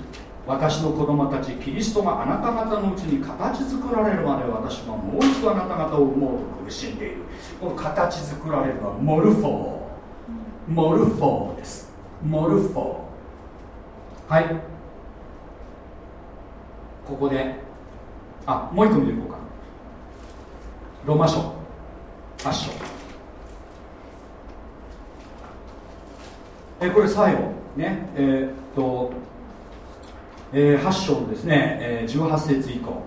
私の子供たちキリストがあなた方のうちに形作られるまで私はもう一度あなた方を産もうと苦しんでいる。この形作られるのはμορφόω。μορφόω です。μορφόω。はい。ここで。あもう一個見ていこうか。ロマ書。8章。えこれ最後。ね。えー、っと、えー、8章のですね、えー、18節以降。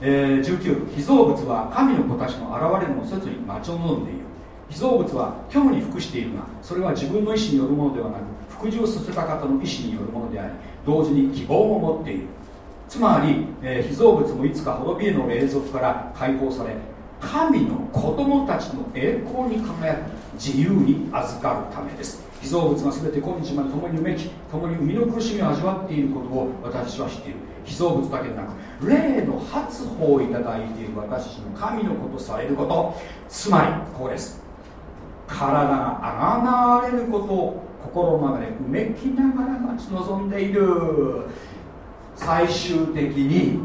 えー、19被造物は神の子たちの現れるのを切に待ち望んでいる。被造物は虚無に服しているがそれは自分の意思によるものではなく服従させた方の意思によるものであり同時に希望も持っている。つまり、えー、被造物もいつか滅びへの永続から解放され神の子供たちの栄光に輝く自由に預かるためです。被造物が全て今日まで共にうめき共に生みの苦しみを味わっていることを私は知っている。被造物だけでなく霊の発砲をいただいている私たちの神のことされること。つまりこうです。体があがなわれることを心の中でうめきながら待ち望んでいる。最終的に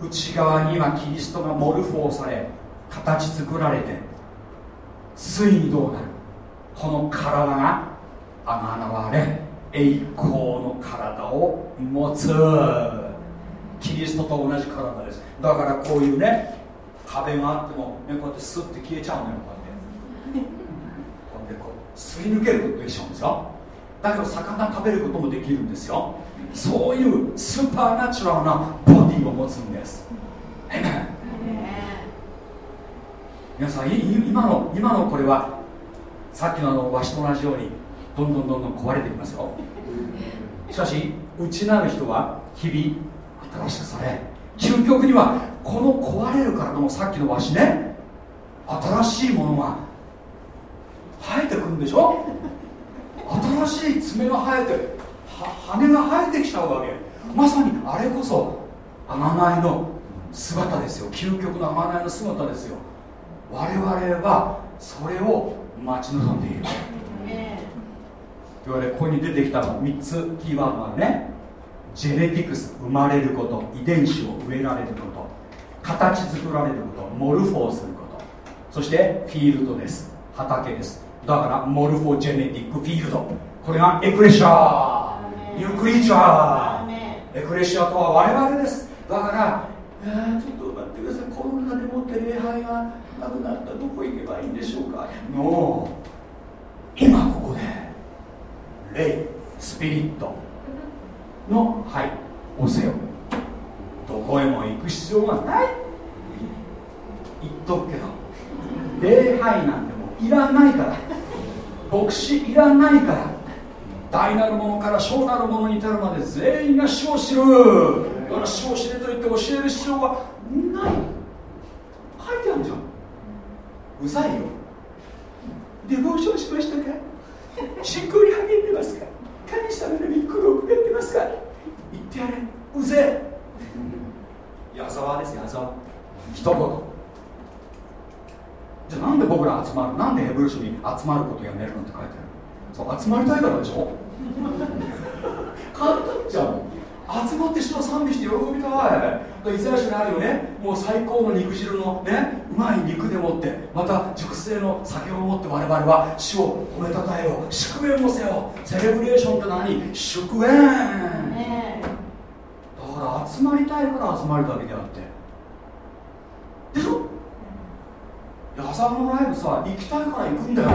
内側にはキリストがモルフォーされ形作られてついにどうなるこの体があがなわれ栄光の体を持つ。キリストと同じ体です。だからこういうね壁があっても、ね、こうやってスッて消えちゃうのよこうやって。こうやってこうすり抜けることできちゃうんですよ。だけど魚食べることもできるんですよ。そういうスーパーナチュラルなボディを持つんです。皆さん今の今のこれはさっきのあのわしと同じようにどんどんどんどん壊れていきますよ。しかし内なる人は日々新しくされ究極にはこの壊れるからのさっきのわしね。新しいものが生えてくるんでしょ？新しい爪が生えて羽が生えてきちゃうわけ。まさにあれこそ贖いの姿ですよ。究極の贖いの姿ですよ。我々はそれを待ち望んでいる。というわけでここに出てきた3つキーワードはねジェネティクス生まれること遺伝子を植えられること形作られることモルフォーすることそしてフィールドです畑です。だからモルフォジェネティックフィールド。これがエクレシャーニュークリーチャー。エクレシアとは我々です。だからえー、ちょっと待ってください。コロナでもって礼拝がなくなった。どこ行けばいいんでしょうか。の今ここで霊スピリットのはい押せよどこへも行く必要がない。言っとくけど。礼拝なんてもういらないから。牧師いらないから。大なるものから小なるものに至るまで全員が死を知る。だから死を知れと言って教える必要はない。書いてあるじゃん。うざいよ。デボーションしましたか信仰に励んでますか神様の御心を受けてますか言ってやれ？うぜえ矢沢です矢沢。一言。じゃあなんで僕ら集まるなんでヘブル書に集まることやめるのって書いてある。そう集まりたいからでしょ。簡単じゃん集まって人を賛美して喜びたい。イザヤ書にあるよね。もう最高の肉汁のねうまい肉でもってまた熟成の酒を持って我々は主を褒めたたえよう祝宴をせよ。セレブレーションって何祝宴、ね、だから集まりたいから集まるだけであって。でしょ？矢沢のライブさ行きたいから行くんだよ。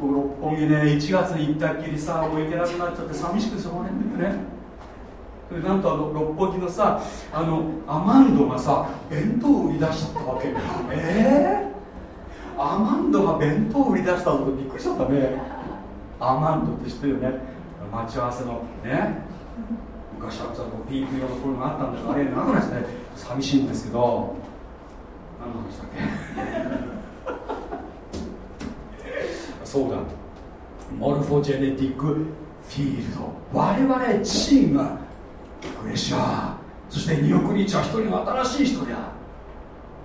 僕六本木ね1月に行ったっきりさもう行けなくなっちゃって寂しくしょうがないんだよね。なんとあの六本木のさあのアマンドがさ弁当売り出しちゃったわけええー、アマンドが弁当売り出したのびっくりしちゃったね。アマンドって知ってるよね。待ち合わせのね。昔はちょっとピーク用の頃があったんだけどあれなくないですね。寂しいんですけど。何の話だっけ？そうだモルフォジェネティックフィールド我々チームがクレシャーそしてニュークリーチャー一人の新しい人である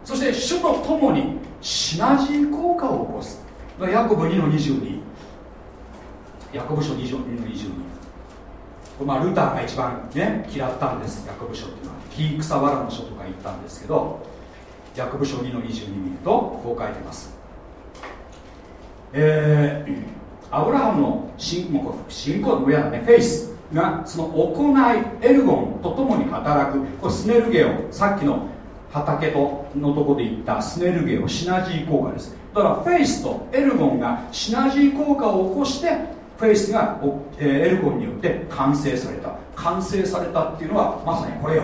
そして主と共にシナジー効果を起こす。ヤコブ2の22ヤコブ書2の22まあ、ルターが一番ね嫌ったんです。ヤコブ書っていうのは。木草原の書とか言ったんですけどヤコブ書2の22見るとこう書いてます。えー、アブラハムの信仰信仰の親だねフェイスがその行いエルゴンとともに働くこれスネルゲオさっきの畑とのとこで言ったスネルゲオシナジー効果です。だから faith とエルゴンがシナジー効果を起こして faith が、エルゴンによって完成された。完成されたっていうのはまさにこれよ。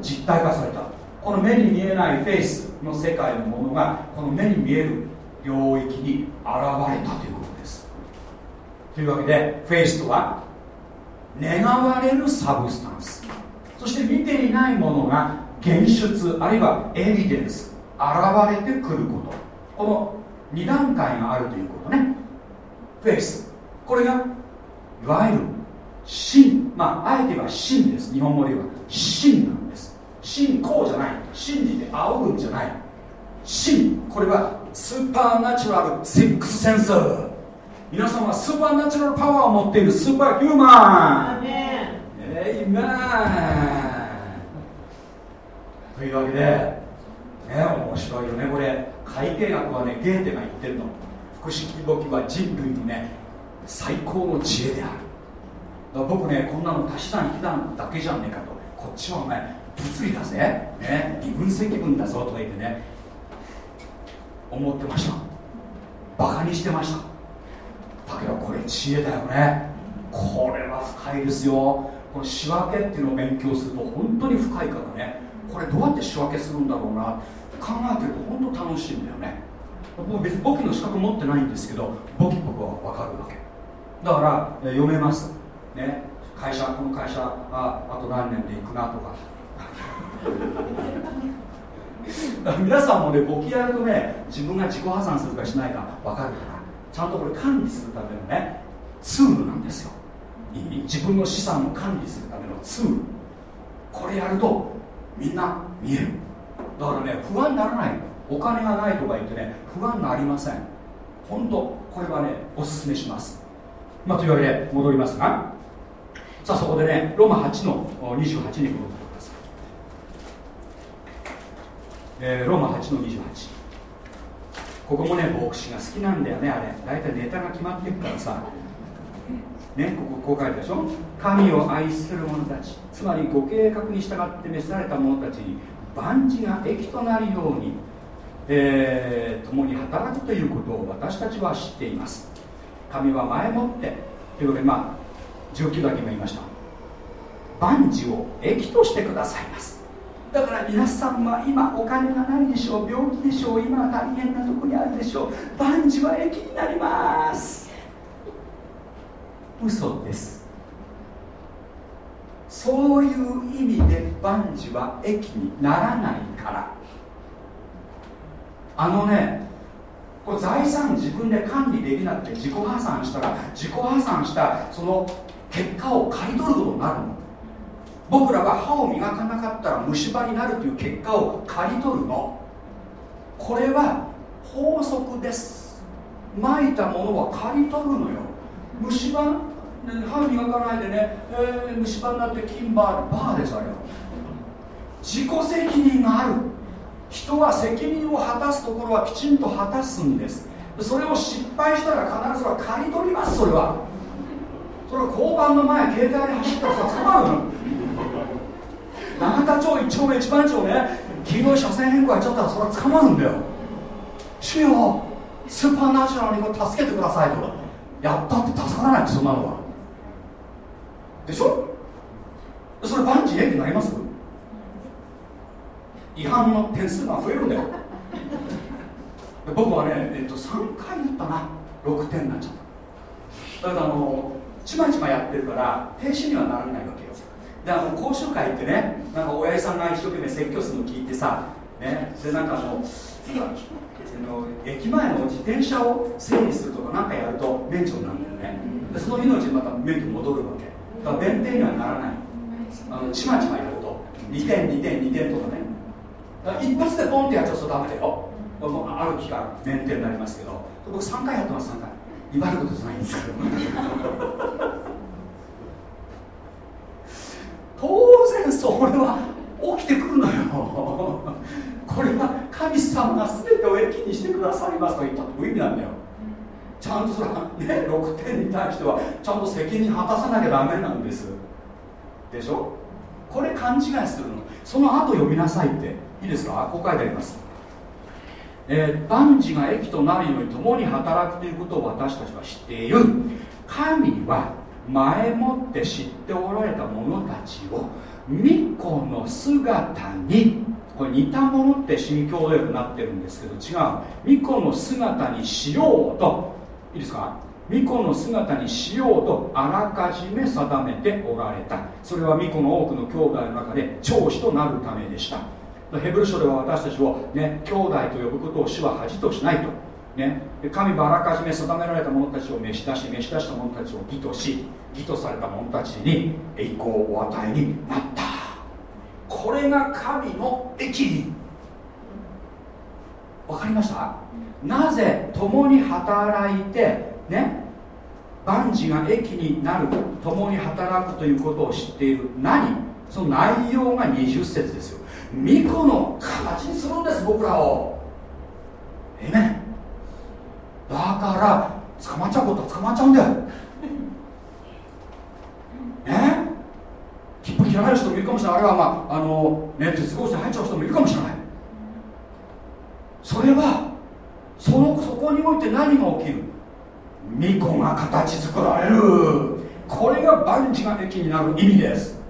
実体化された。この目に見えない faith の世界のものがこの目に見える領域に現れたということです。というわけで faith とは願われる substance。そして見ていないものが現出あるいはエビデンス現れてくること。この2段階があるということね。フェイス。これがいわゆる信まああえて言えば信です。日本語で言えば信なんです。信仰じゃない。信じて仰ぐんじゃない。真これはスーパーナチュラルセックスセンス皆さんはスーパーナチュラルパワーを持っている。スーパーヒューマン。エイメン。というわけでね面白いよね。これ会計学はねゲーテが言ってるの。複式簿記は人類のね最高の知恵である。僕ねこんなの足し算引き算だけじゃねえかと。こっちはお前物理だぜ、ね、微分積分だぞとか言ってね思ってました。バカにしてました。だけどこれ知恵だよね。これは深いですよ。この仕分けっていうのを勉強すると本当に深いからね。これどうやって仕分けするんだろうな。考えてると本当楽しいんだよね。僕別に簿記の資格持ってないんですけど簿記僕は分かるわけ。だから、読めます。ね。会社この会社ああと何年で行くなとか。皆さんもね簿記やるとね自分が自己破産するかしないか分かるからちゃんとこれ管理するためのねツールなんですよ。いい？自分の資産を管理するためのツール。これやるとみんな見える。だからね不安にならないお金がないとか言ってね不安になりません。本当これはねおすすめします。まあというわけで戻りますが。さあそこでねロマ8の28に戻ってえー、ローマ8の28ここもね牧師が好きなんだよねあれ。大体ネタが決まってるからさ。ねこここう書いてでしょ。神を愛する者たち。つまりご計画に従って召された者たちに万事が益となるように、えー、共に働くということを私たちは知っています。神は前もってということでまあ19だけ今言いました。万事を益としてくださいます。だから皆さんは今お金がないでしょう病気でしょう今は大変なとこにあるでしょう万事は益になります。嘘です。そういう意味で万事は益にならないから。あのねこれ財産自分で管理できなくて自己破産したら自己破産したその結果を刈り取ることになるの。僕らは歯を磨かなかったら虫歯になるという結果を刈り取るの。これは法則です。まいたものは刈り取るのよ。虫歯歯磨かないでね、えー、虫歯になって金バーバーですあれは自己責任がある。人は責任を果たすところはきちんと果たすんです。それを失敗したら必ずは刈り取ります。それは。それは交番の前携帯で走ったら捕まるの。永田町一丁目一番町ね黄色い車線変更やっちゃったらそれは捕まるんだよ。主よスーパーナチュラルにこれ助けてくださいとか。やったって助からないそんなのは。でしょ？それ万事益になります？違反の点数が増えるんだよ。僕はね、えっと、3回言ったな。6点になっちゃった。だからあのちまちまやってるから停止にはならないわけ。よであの講習会ってねなんか親父さんが一生懸命説教するの聞いてさねでなんかあの駅前の自転車を整理するとかなんかやると免除になるんだよね。でその日のうちにまた免許戻るわけ。だから弁天にはならない。あのちまちまやると。2点2点2点とかね。だから一発でポンってやっちゃうとダメだよ。もうある期間免停になりますけど。僕3回やってます3回。威張ることじゃないんですけど。当然それは起きてくるのよ。これは神様が全てを益にしてくださいますと言ったという意味なんだよ。ちゃんとそれはね6点に対してはちゃんと責任果たさなきゃダメなんです。でしょ？これ勘違いするの。その後読みなさいって。いいですか？こう書いてあります。えー、万事が益となるように共に働くということを私たちは知っている。神は前もって知っておられた者たちを巫女の姿にこれ似たものって新共同訳になってるんですけど違う。巫女の姿にしようといいですか？巫女の姿にしようとあらかじめ定めておられた。それは巫女の多くの兄弟の中で長子となるためでした。ヘブル書では私たちをね兄弟と呼ぶことを主は恥としないと。ね、神はあらかじめ定められた者たちを召し出し召し出した者たちを義とし義とされた者たちに栄光をお与えになった。これが神の益わかりました？なぜ共に働いてね万事が益になる共に働くということを知っている何？その内容が20節ですよ。巫女の形にするんです僕らを。えめんだから捕まっちゃうことは捕まっちゃうんだよ。ね切符切られる人もいるかもしれない。あるいはまああのね鉄格子に入っちゃう人もいるかもしれない。それはそのそこにおいて何が起きる？巫女が形作られる。これが万事が益になる意味です。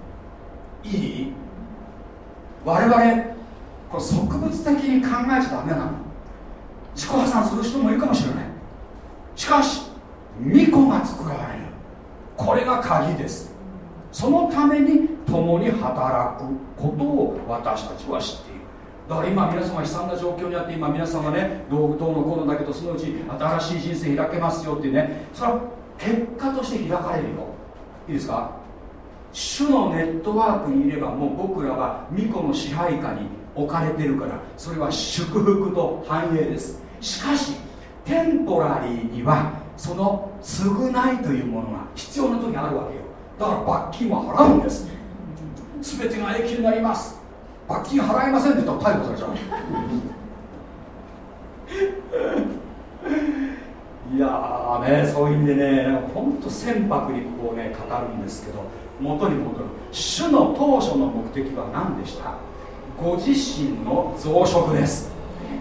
いい？我々これ植物的に考えちゃダメなの。自己破産する人もいるかもしれないしかし巫女が作られる。これが鍵です。そのために共に働くことを私たちは知っている。だから今皆さんが悲惨な状況にあって今皆さんがねどうどうのこうのだけどそのうち新しい人生開けますよってね。それは結果として開かれるよ。いいですか？主のネットワークにいればもう僕らは巫女の支配下に置かれてるからそれは祝福と繁栄です。しかしテンポラリーにはその償いというものが必要な時あるわけよ。だから罰金は払うんです。全てが益になります。罰金払いませんって言ったら逮捕されちゃう。いやーねそういう意味でね本当船舶にこうね語るんですけど元に戻る。主の当初の目的は何でした？ご自身の増殖です。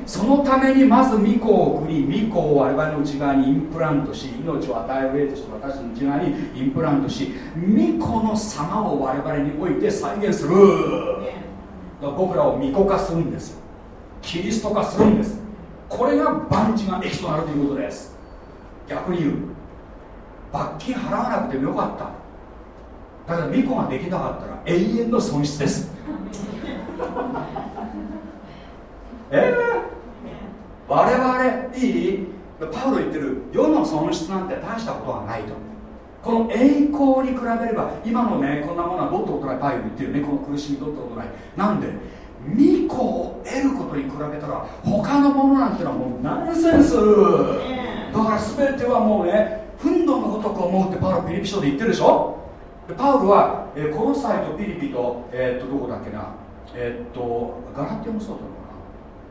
そのためにまず御子を送り御子を我々の内側にインプラントし命を与える上として私の内側にインプラントし御子の様を我々において再現する。僕らを御子化するんですキリスト化するんです。これが万事が益となるということです。逆に言う。罰金払わなくてもよかった。だから巫女ができなかったら永遠の損失ですえー、我々いい？パウロ言ってる世の損失なんて大したことはないと。この栄光に比べれば今のねこんなものはどっとことない。パイル言ってるね。この苦しみどっとことない。なんで巫女を得ることに比べたら他のものなんてのはもうナンセンス。だから全てはもうね憤怒のごとく思うってパウロピリピ書で言ってるでしょ？でパウロは、えー、コロサイとピリピと,、えー、っとどこだっけな？えー、っとガラティアもそうだったのかな？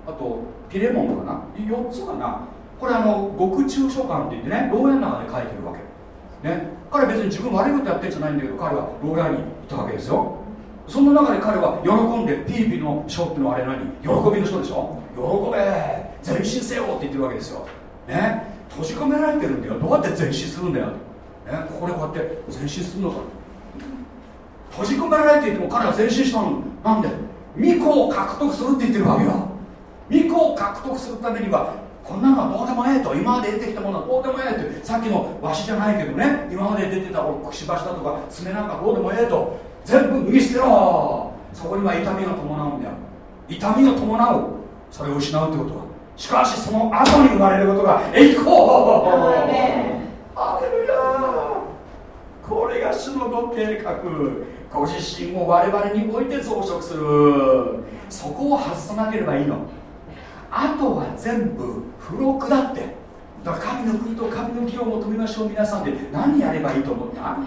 あとピレモンかな？4つかな？これあの極中書簡って言ってね牢屋の中で書いてるわけ。ね。彼別に自分悪いことやってんじゃないんだけど彼は牢屋にいたわけですよ。そんな中で彼は喜んでピリピーの書っていうのはあれ何？喜びの書でしょ？喜べ前進せよって言ってるわけですよ。ね。閉じ込められてるんだよ。どうやって前進するんだよ、ね、ここでこうやって前進するのか。閉じ込められていても彼は前進したの。なんで？巫女を獲得するって言ってるわけよ。巫女を獲得するためにはこんなのはどうでもええと今まで出てきたものはどうでもええってさっきのわしじゃないけどね今まで出てたくしばしだとか爪なんかどうでもええと全部脱ぎ捨てろ。そこには痛みが伴うんだよ。痛みが伴う。それを失うってことは。しかしその後に生まれることが栄光。アレルヤこれが主のご計画。ご自身を我々において増殖する。そこを外さなければいいのあとは全部付録だって。だから神の国と神の義を求めましょう皆さんで。何やればいいと思った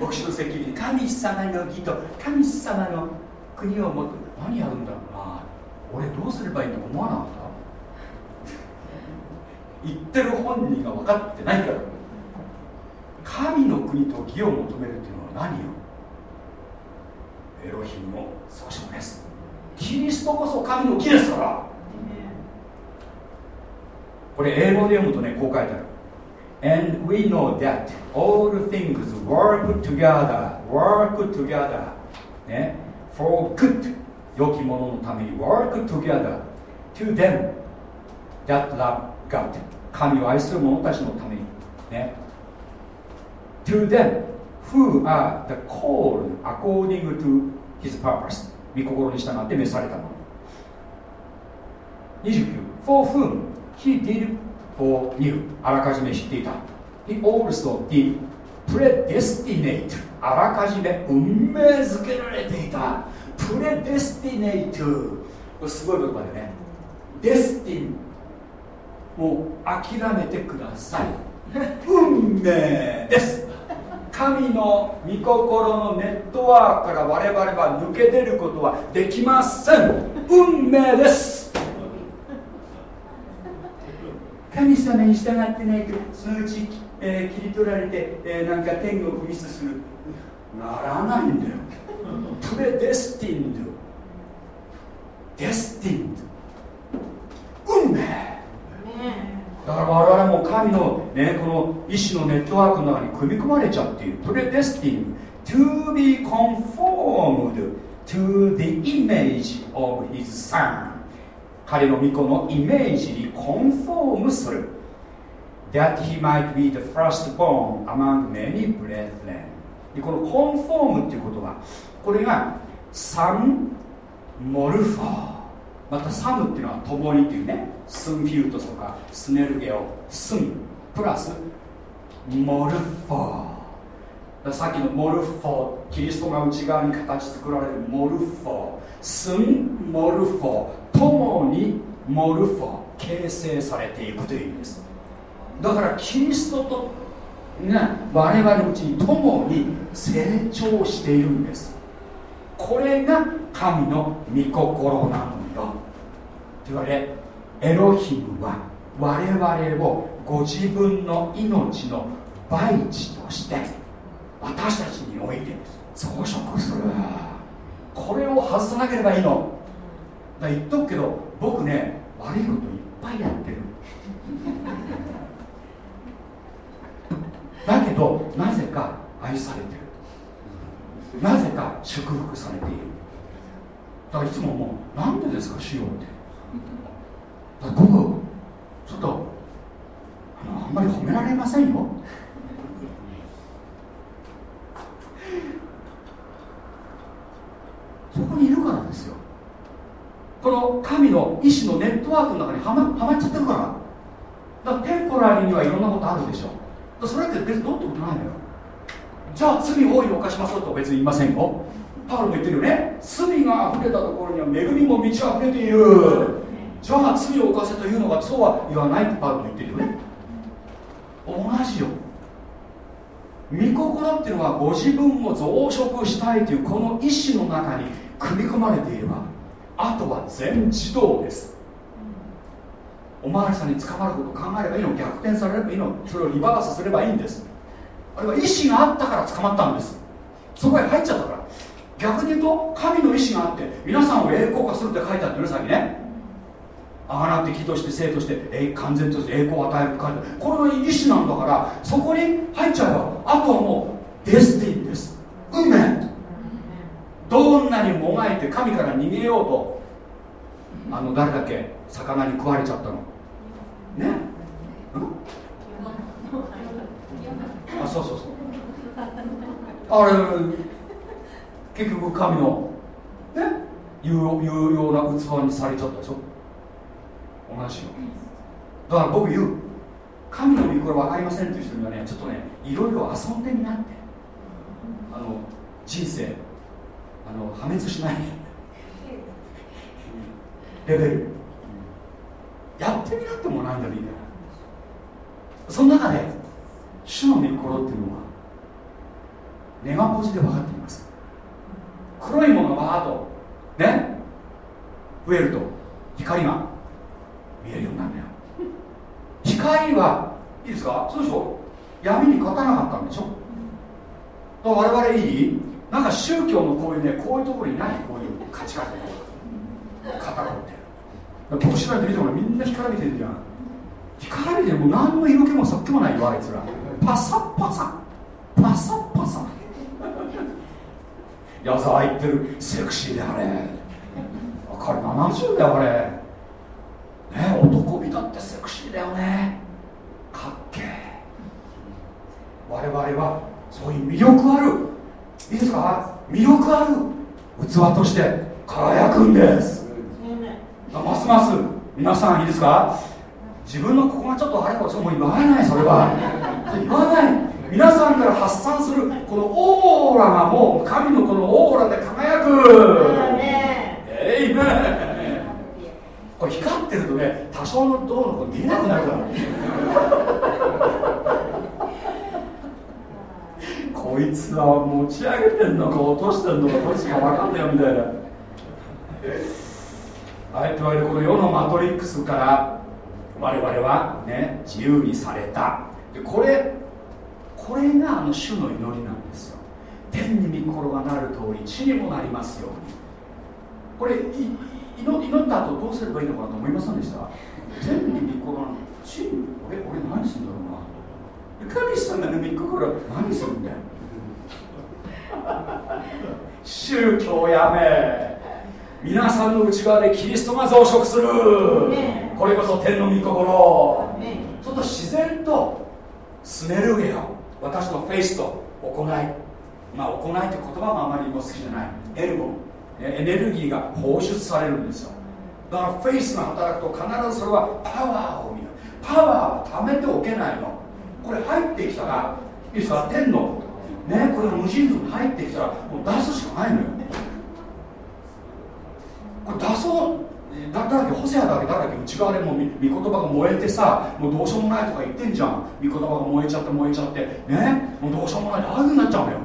牧師の責任。神様の義と神様の国をもと何やるんだろうな。俺どうすればいいと思わなかった？言ってる本人が分かってないから。神の国と義を求めるっていうのは何よ？エロヒムの総称ですキリストこそ神の義ですからこれ英語で読むとねこう書いてある And we know that all things work together, work together, ね、for good 良きもののために work together to them that love God 神を愛する者たちのためにね to them who are the called according to his purpose 御心に従って召されたもの。29 for whom he did for you あらかじめ知っていた。He also did predestinate あらかじめ運命づけられていた。プレデスティネイトこれすごい言葉でね。デスティンもう諦めてください。運命です。神の御心のネットワークから我々は抜け出ることはできません。運命です。神様に従ってないとそのうち、えー、切り取られて、えー、なんか天国ミスする。ならないんだよ。 Predestined。Destined。運命。だから我々も神の、ね、この意志のネットワークの中に組み込まれちゃっている。 Predestined to be conformed to the image of his son. 彼の御子のイメージに conform する。That he might be the firstborn among many brethren. でこの conform っていうことはこれがスンモルフォー。またサムっていうのは共にっていうねスンフィュートとかスネルゲオスンプラスモルフォー。さっきのモルフォーキリストが内側に形作られるモルフォー。スンモルフォー。共にモルフォー。形成されていくという意味です。だからキリストとが我々のうちに共に成長しているんです。これが神の御心なのよ言われエロヒムは我々をご自分の命の培地として私たちにおいて増殖す。るこれを外さなければいいの。だ言っとくけど僕ね悪いこといっぱいやってる。だけどなぜか愛されてる。なぜか祝福されている。だからいつももう。なんでですかしようって。僕ちょっとあのあんまり褒められませんよ。そこにいるからですよ。この神の意志のネットワークの中にはまはまっちゃってるから。だからテンポラリーにはいろんなことあるでしょ。それって別にどうってことないのよ。じゃあ罪を大いに犯しますよと別に言いませんよ。パウロも言ってるよね。罪が溢れたところには恵みも満ち溢れている。じゃあ罪を犯せというのはそうは言わないってパウロ言ってるよね。同じよ。御心っていうのはご自分を増殖したいというこの意志の中に組み込まれていればあとは全自動です。お巡りさんに捕まること考えればいいの逆転されればいいの。それをリバースすればいいんです。あれは意志があったから捕まったんです。そこへ入っちゃったから。逆に言うと神の意志があって皆さんを栄光化するって書いてあってねさっきね。あがなって木として生として完全として栄光を与えるって書いてあるこれは意志なんだからそこに入っちゃえばあとはもうデスティンです。運命。どんなにもがいて神から逃げようとあの誰だっけ？魚に食われちゃったの。ね？あそうそうそう。あれ結局神のね？有有用な器にされちゃったでしょ。同じよ。だから僕言う。神の御心分かりませんっていう人にはねちょっとねいろいろ遊んでみなって。あの人生あの破滅しない。レベル。やってみなってもなんでもいいから。その中で主の御心っていうのは根が文字で分かっています。黒いものがバーッとね増えると光が。見えるようになるんだよ光はいいですか？そうでしょ？闇に勝たなかったんでしょ？我々いい？なんか宗教のこういうねこういうところにない？こういう価値観で語って。特殊なやってみてもみんな干からびてるじゃん。干からびてもう何の色気もそっけもないよあいつら。パサッパサ。パサッパサ。矢沢言ってる。セクシーであれ。彼70だよあれ。ね男気だってセクシーだよね。かっけえ。我々はそういう魅力ある。いいですか？魅力ある。器として輝くんです。ますます。皆さんいいですか？自分のここがちょっとあれこそもう言わない。それは。言わない。皆さんから発散する。このオーラがもう神のこのオーラで輝く。えいめこれ光ってるとね多少のどうのこ見えなくなるから こいつは持ち上げてんのか落としてんのかどっちか分かんないよみたいな。はいといわけでこの世のマトリックスから我々はね自由にされた。でこれこれがあの主の祈りなんですよ。天に御心がなる通り地にもなりますように。これ祈祈った後どうすればいいのかなと思いませんでした？天に御心が地に俺俺何するんだろうな。神様の御心何するんだよ。宗教やめ。皆さんの内側でキリストが増殖する、これこそ天の御心、ちょっと自然とスネルゲよ私のフェイスと行い。まあ行いって言葉があまりにも好きじゃない。エルゴエネルギーが放出されるんですよ。だからフェイスが働くと必ずそれはパワーを見る。パワーは貯めておけないの。これ入ってきたらいいですか天のねこれ無尽蔵に入ってきたらもう出すしかないのよ。これ出そう。だだけホセアだけだらけ内側でもう御言葉が燃えてさもうどうしようもないとか言ってんじゃん。御言葉が燃えちゃって燃えちゃってねもうどうしようもない。ってああいうふうになっちゃうのよ。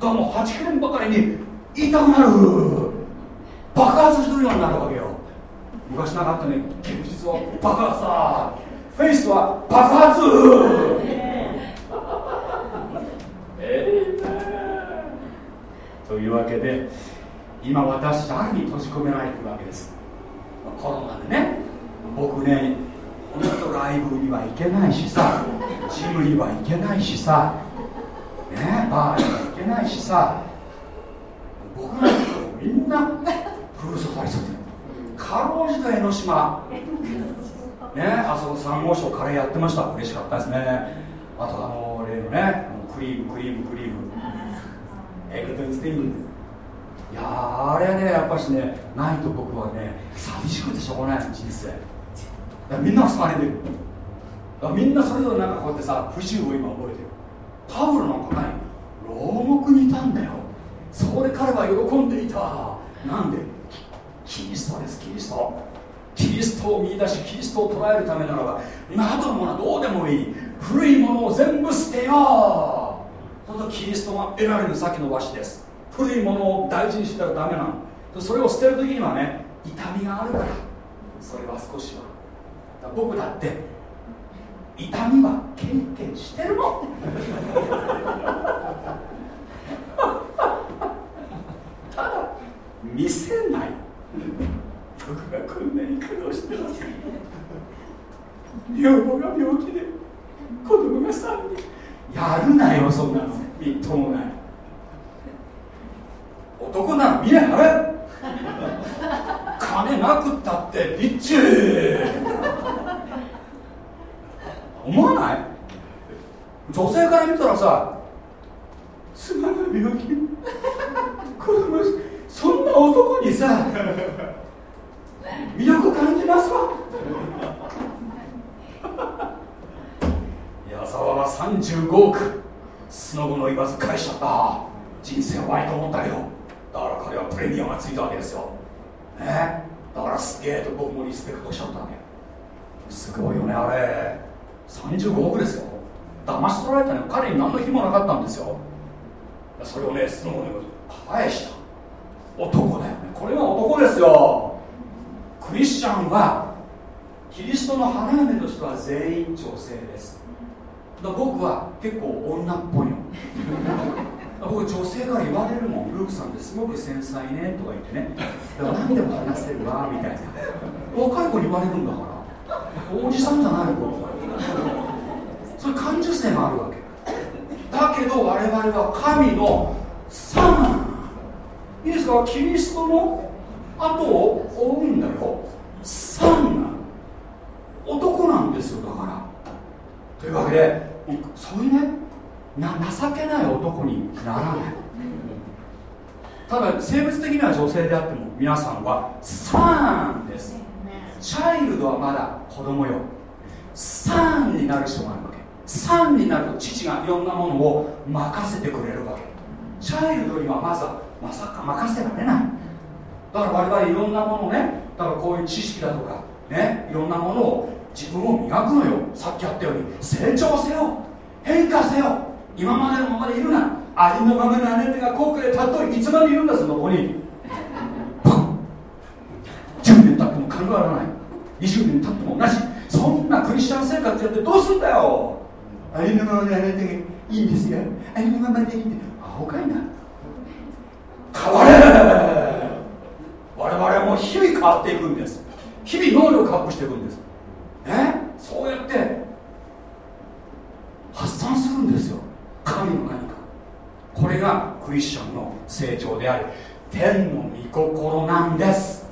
だからもう8件ばかりに言いたくなる爆発するようになるわけよ。昔なかったね。現実を爆発だ。フェイスは爆発。というわけで今私たちある意味閉じ込められてるわけです？コロナでね。僕ねこの後ライブには行けないしさ。ジムには行けないしさ。ねバーには行けないしさ僕らのみんな封鎖されちゃってるかろうじて江ノ島。ねあそこ三号省カレーやってました。嬉しかったですね。あとあの例のねクリームクリームクリーム。エグトンスティンいやあれねやっぱしねないと僕はね寂しくてしょうがない。人生。みんな救われてるみんなそれぞれなんかこうやってさ不自由を今覚えてる。パウロなんかない。牢獄にいたんだよ。そこで彼は喜んでいた。なんで？キリストですキリスト。キリストを見出しキリストを捉えるためならば今後のものはどうでもいい。古いものを全部捨てよう。そのキリストが得られる先の和紙です。古いものを大事にしてたらダメなの。それを捨てる時にはね痛みがあるから。それは少しは。だ僕だって痛みは経験してるもん ただ見せない。僕がこんなに苦労してます。女房が病気で子供が3人。やるなよそんなの。みっともない。男なら見え張れ。金なくったってリッチ思わない？女性から見たらさ妻が病気。子供そんな男にさ 魅力感じますわ 矢沢は35億。スノブの言わず返しちゃった。人生はいと思ったけど。だから彼はプレミアムがついたわけですよ。ね？だからすげえと僕もリスペクトしちゃったわけ。すごいよねあれ。35億ですよ。騙し取られたね彼に何の日もなかったんですよ。それをねスノーの返した男だよね。これが男ですよ。クリスチャンはキリストの花嫁としては全員女性です。だ僕は結構女っぽいの。僕女性から言われるもん。ルークさんってすごく繊細ね。とか言ってね。だから何でも話せるわみたいな。若い子に言われるんだから。おじさんじゃない子。そういう感受性があるわけ。だけど我々は神のサンいいですか？キリストの後を追うんだよ。サンが男なんですよだから。というわけでそういうねな情けない男にならない。ただ生物的には女性であっても皆さんはサンです。チャイルドはまだ子供よ。サンになる人があるわけ。サンになると父がいろんなものを任せてくれるわけ。チャイルドにはまずはまさか任せられない。だから我々いろんなものねだからこういう知識だとかねいろんなものを自分を磨くのよ。さっきやったように成長せよ。変化せよ。今までのままでいるな。ありのままのあなたが後悔でたっといつまでいるんだそのこに。10年経っても考えられない。20年経っても同じ。そんなクリスチャン生活やってどうすんだよ。ありのままであなたがいいんですよ。ありのままでいいんでアホかいな変われ我々はもう日々変わっていくんです。日々能力アップしていくんです。ね？そうやって発散するんですよ。神の何か。これがクリスチャンの成長であり天の御心なんです。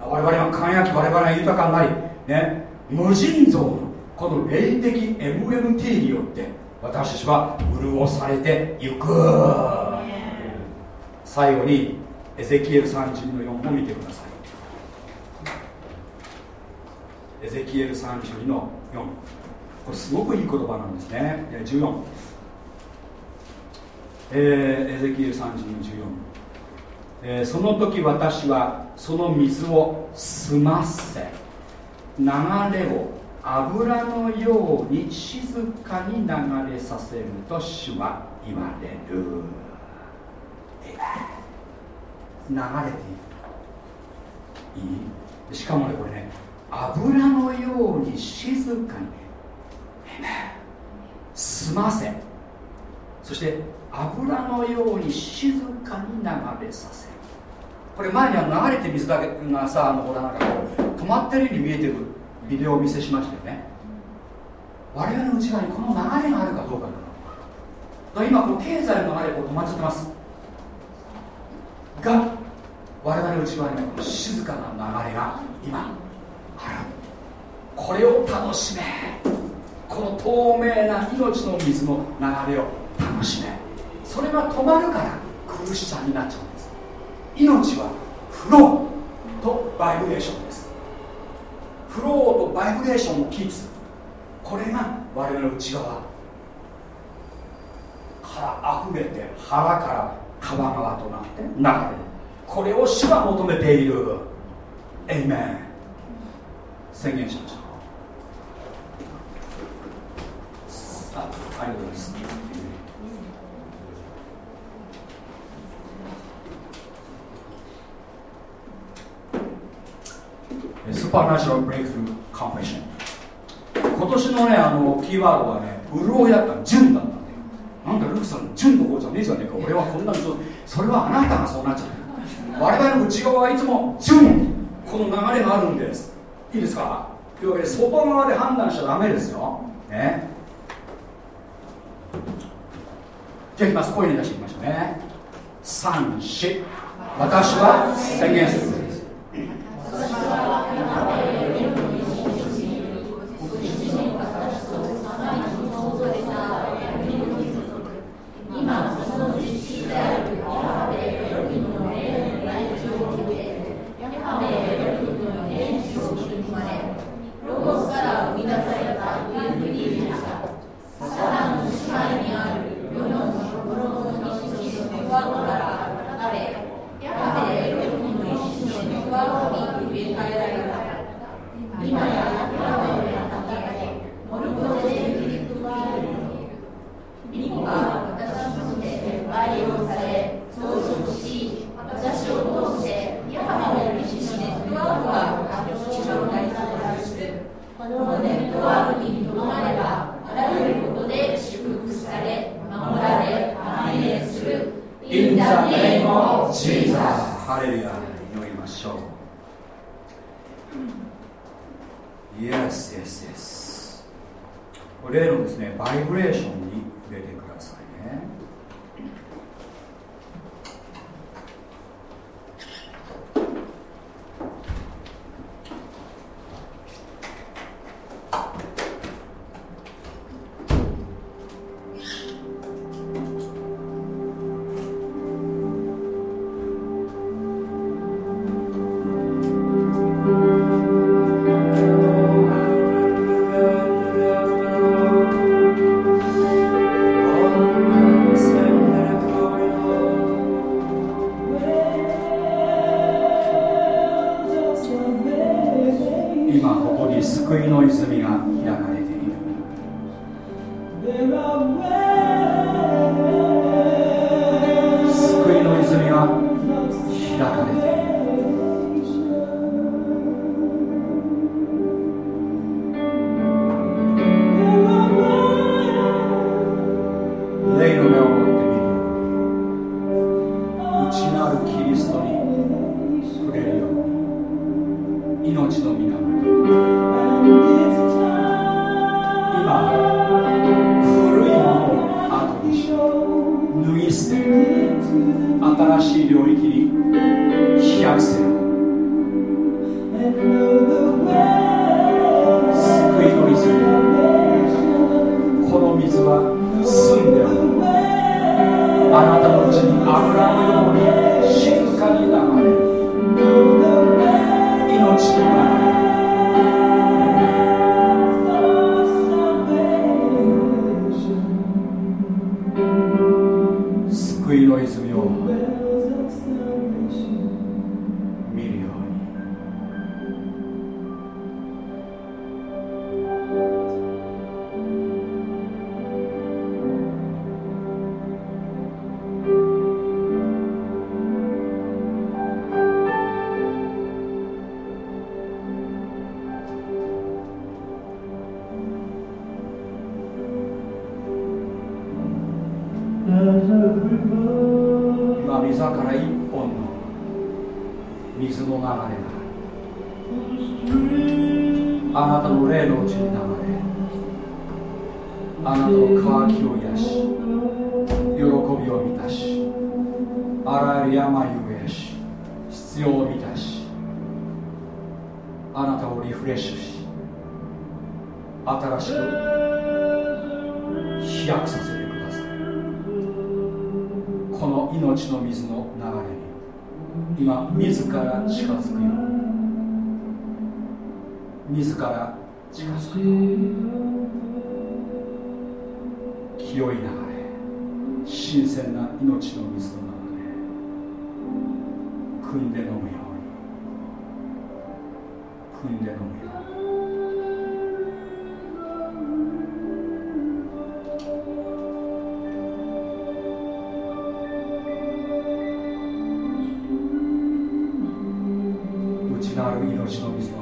我々は輝き我々は豊かになりね？無尽蔵のこの霊的 MMT によって私たちは潤されていく最後にエゼキエル32の4を見てください。エゼキエル32の4これすごくいい言葉なんですね。14えー、エゼキエル32の14、えー、その時私はその水を澄ませ流れを油のように静かに流れさせると主は言われる。流れている。いい？しかもねこれね油のように静かに。済ませそして油のように静かに流れさせる。これ前には流れて水だけがさあのほらなんかこう止まってるように見えてるビデオを見せしましたよね。我々の内側にこの流れがあるかどうかなの。今こう経済の流れこう止まっちゃってます。が我々の内側にの静かな流れが今ある。これを楽しめ。この透明な命の水の流れを楽しめ。それが止まるから苦しさになっちゃうんです。命はフローとバイブレーションです。フローとバイブレーションをキープする。これが我々の内側から溢れて腹から川川となって流れる。これを主は求めている。エイメン宣言しましたあありがとうございます。スーパーナチュラルブレイクスルーカンフェッション今年のねあのキーワードはね潤いだった。純だった。なんだルクさん純の方じゃねえじゃねえか。俺はこんなのそれはあなたがそうなっちゃってる。我々の内側はいつも純この流れがあるんです。いいですか？というわけで外側で判断しちゃダメですよ。ね。じゃあいきます。声に出していきましょうね。三四。私は宣言する。not とに救いの泉が開かれ鮮な命の水の中で汲んで飲むように。汲んで飲むように。なる命の水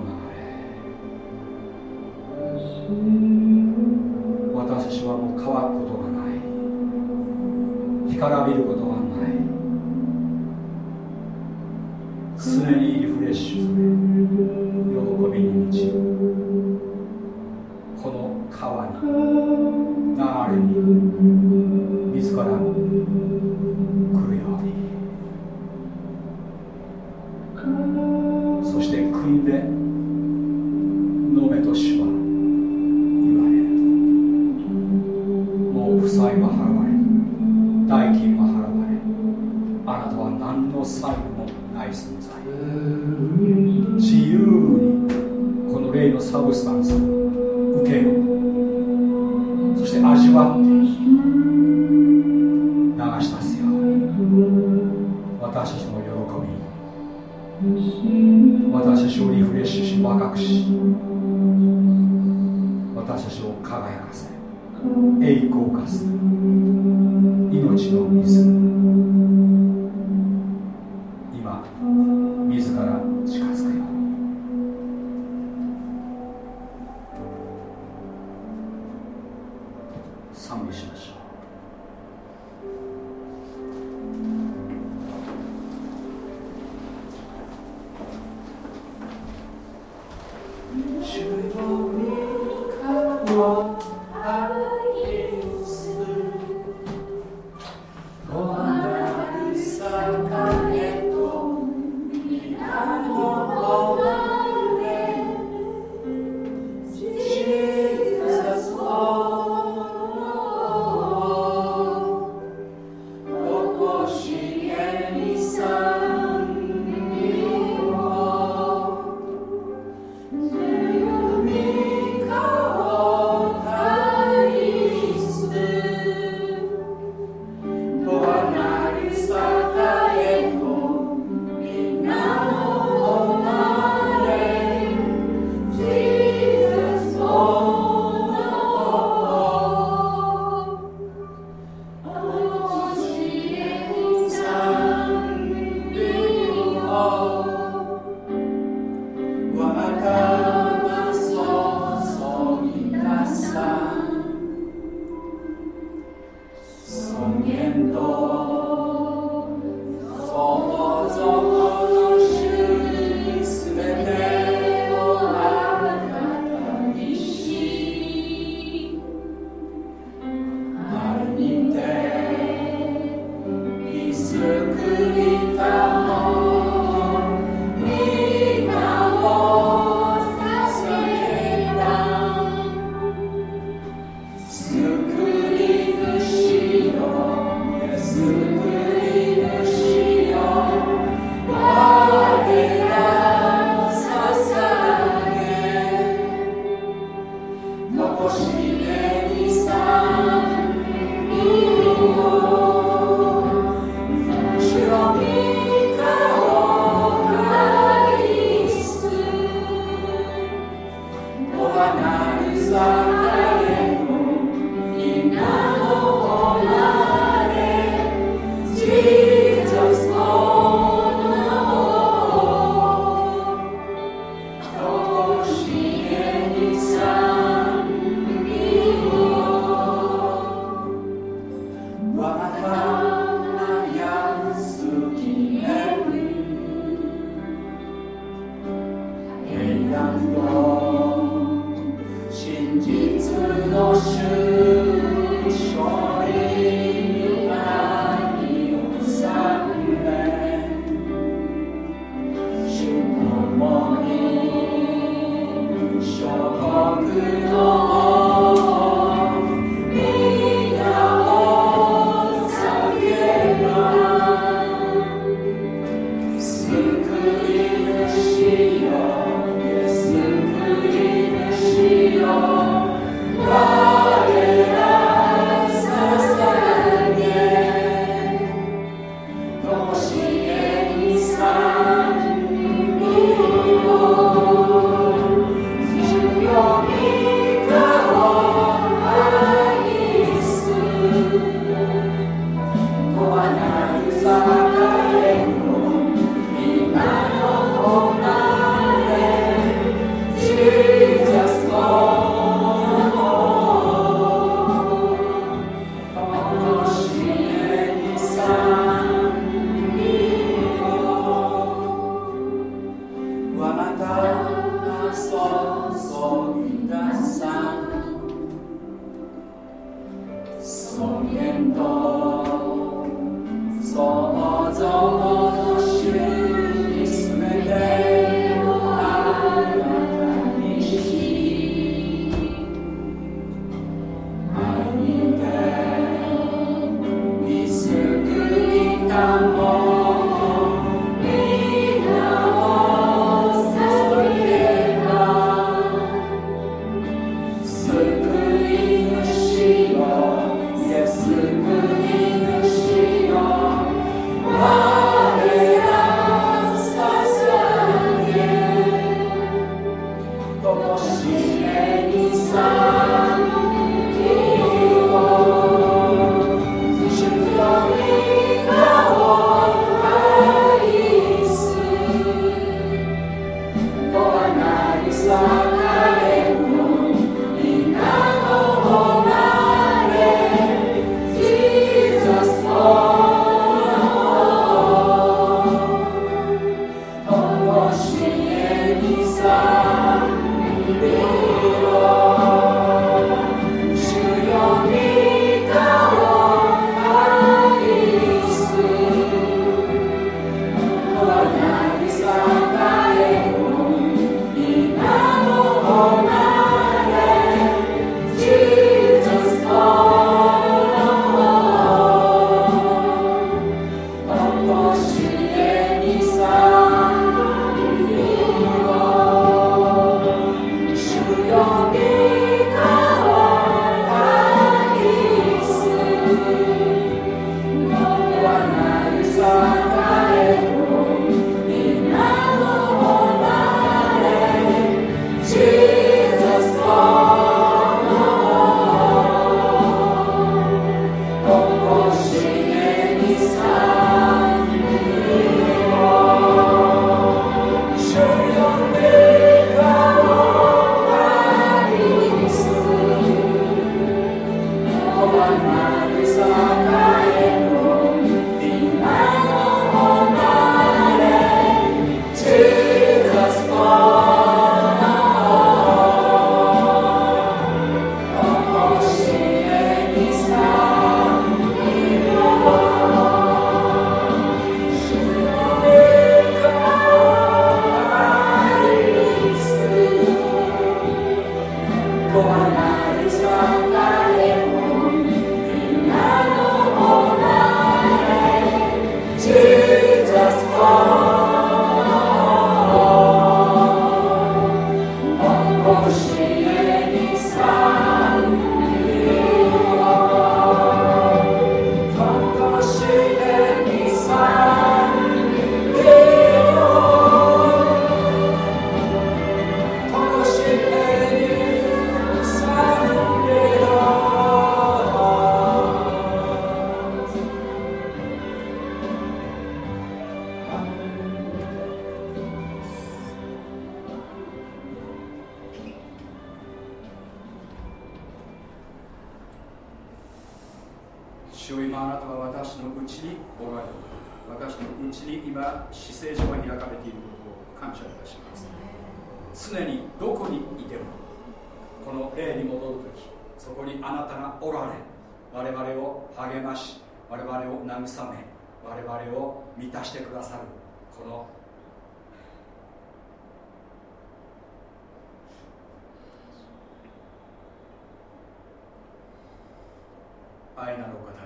愛なるお方が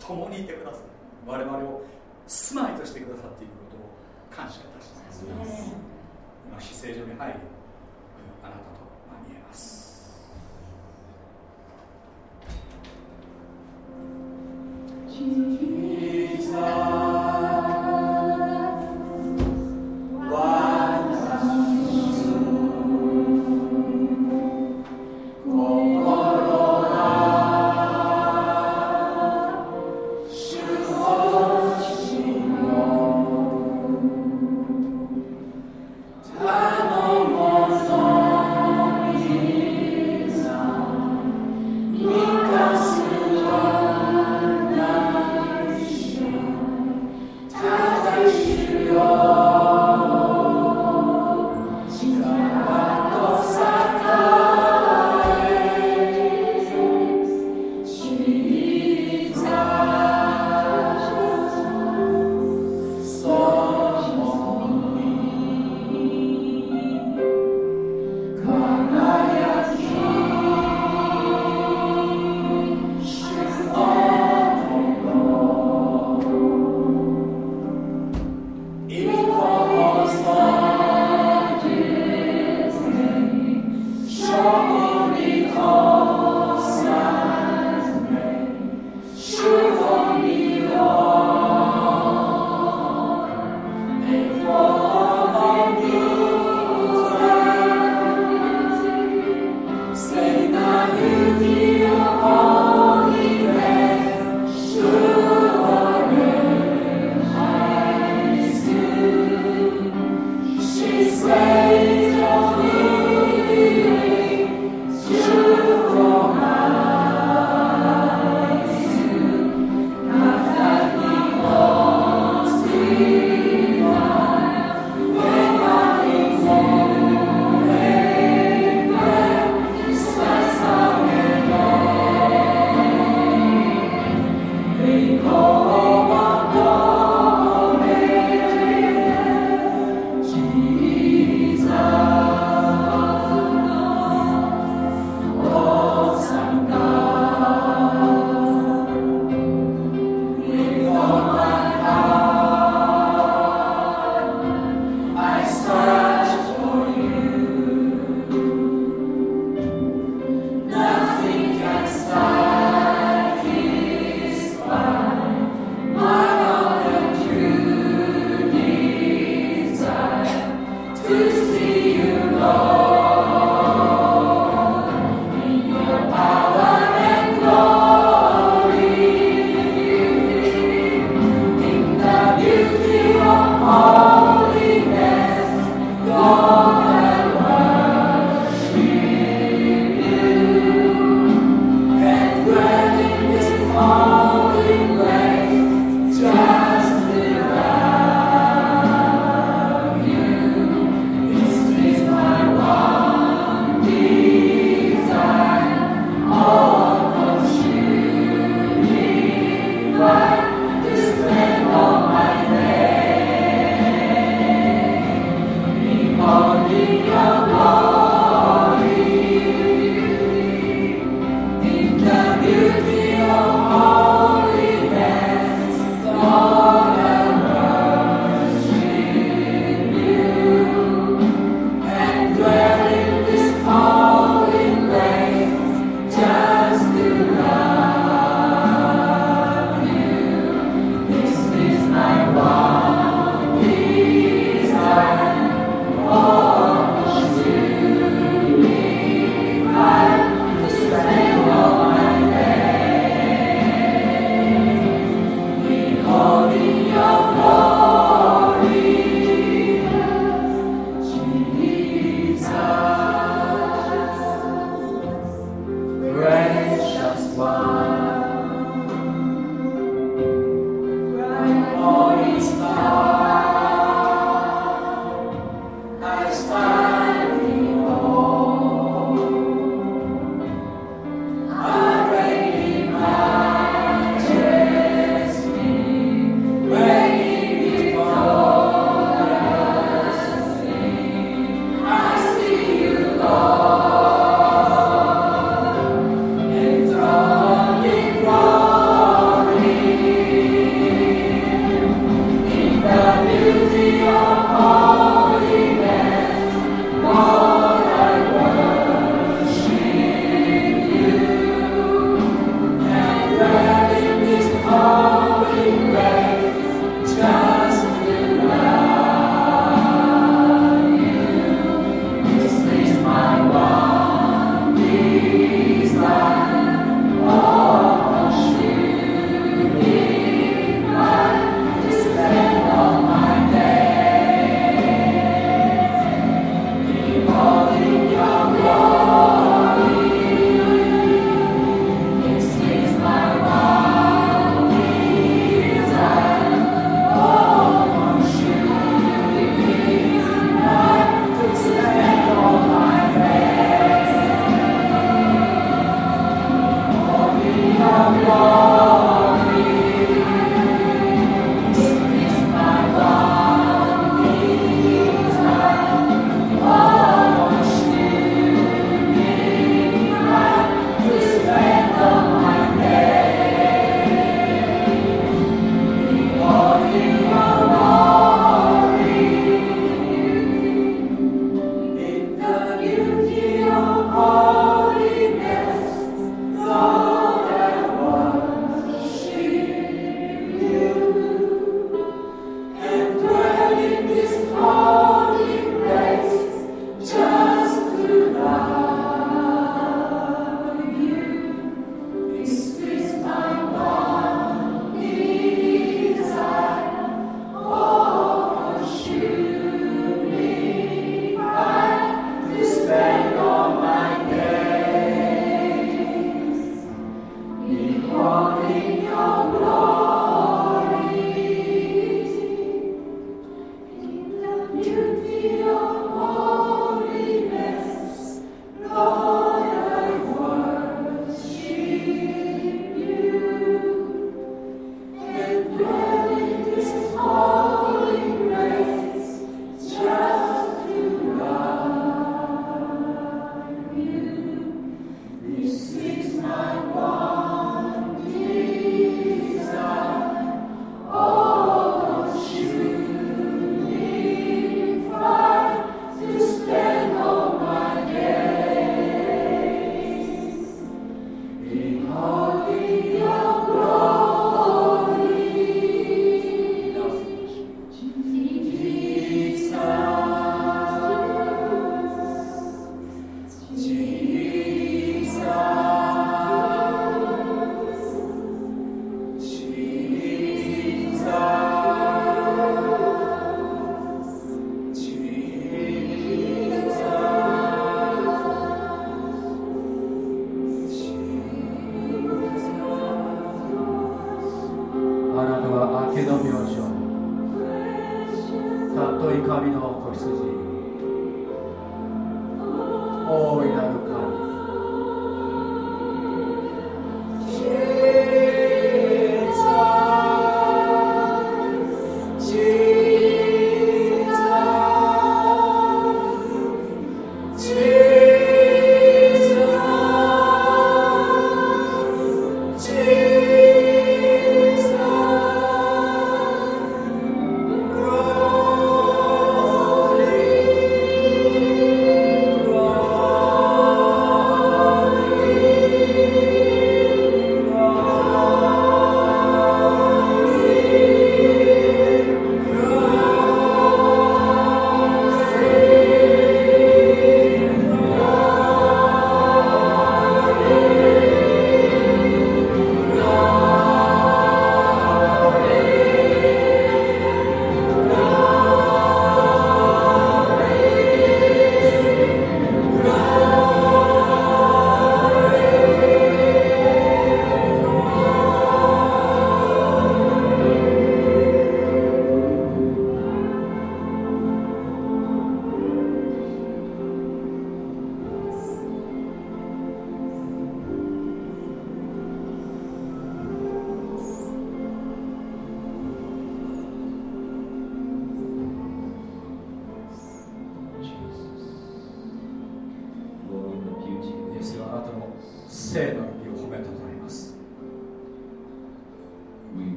共にいてください。我々を住まいとしてくださっていることを感謝いたします。今姿勢上に入りあなたと見えます「Jesus, why?」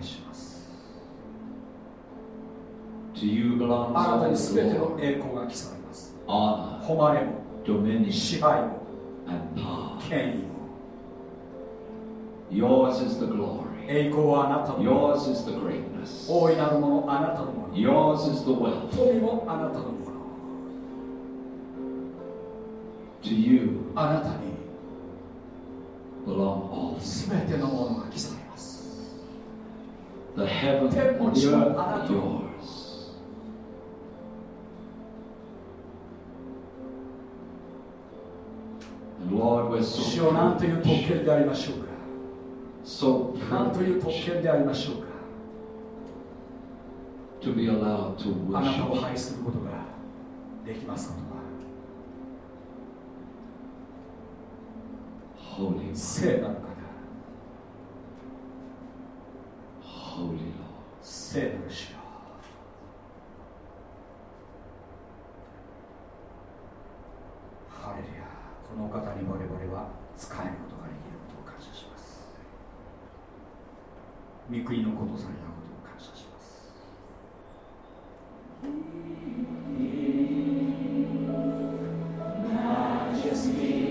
いします。あなたに全ての栄光が刻まれます。誉れも支配も権威も。Yours is the glory. 栄光はあなたの Yours is the greatness. 大いなるものあなたのもの。Yours is the wealth. 富もあなたのもの。To you あなたにてのものが刻まれ The heaven and the earth are yours. And Lord, we're so 主よなんという特権でありましょうか so なんという特権でありましょう to be allowed to worship. Holy, 聖なる Holy Lord 聖ハレルヤ。この方に我々は使えることができることを感謝します。御国のことされたことを感謝します。マジェスティ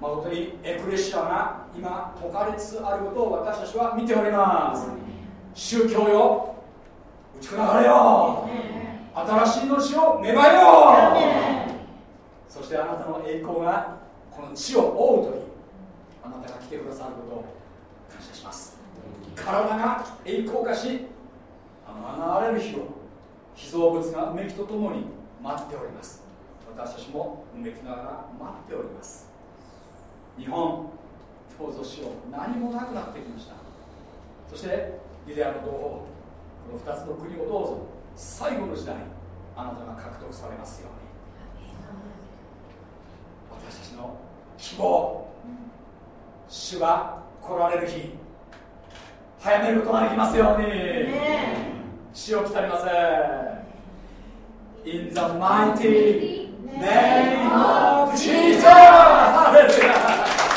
誠にエクレシアが今解かれつつあることを私たちは見ております。宗教よ。打ち砕かれよ。新しい命を芽生えよそしてあなたの栄光がこの地を覆う時あなたが来てくださることを感謝します。体が栄光化しあの現れる日を被造物がうめきとともに待っております。私たちもうめきながら待っております日本どうぞしよう。何もなくなってきました。そしてユダヤの同胞この2つの国をどうぞ。最後の時代あなたが獲得されますように。私たちの希望主が来られる日早めることができますように。死を来たりません。In the mighty name of Jesus. Hallelujah.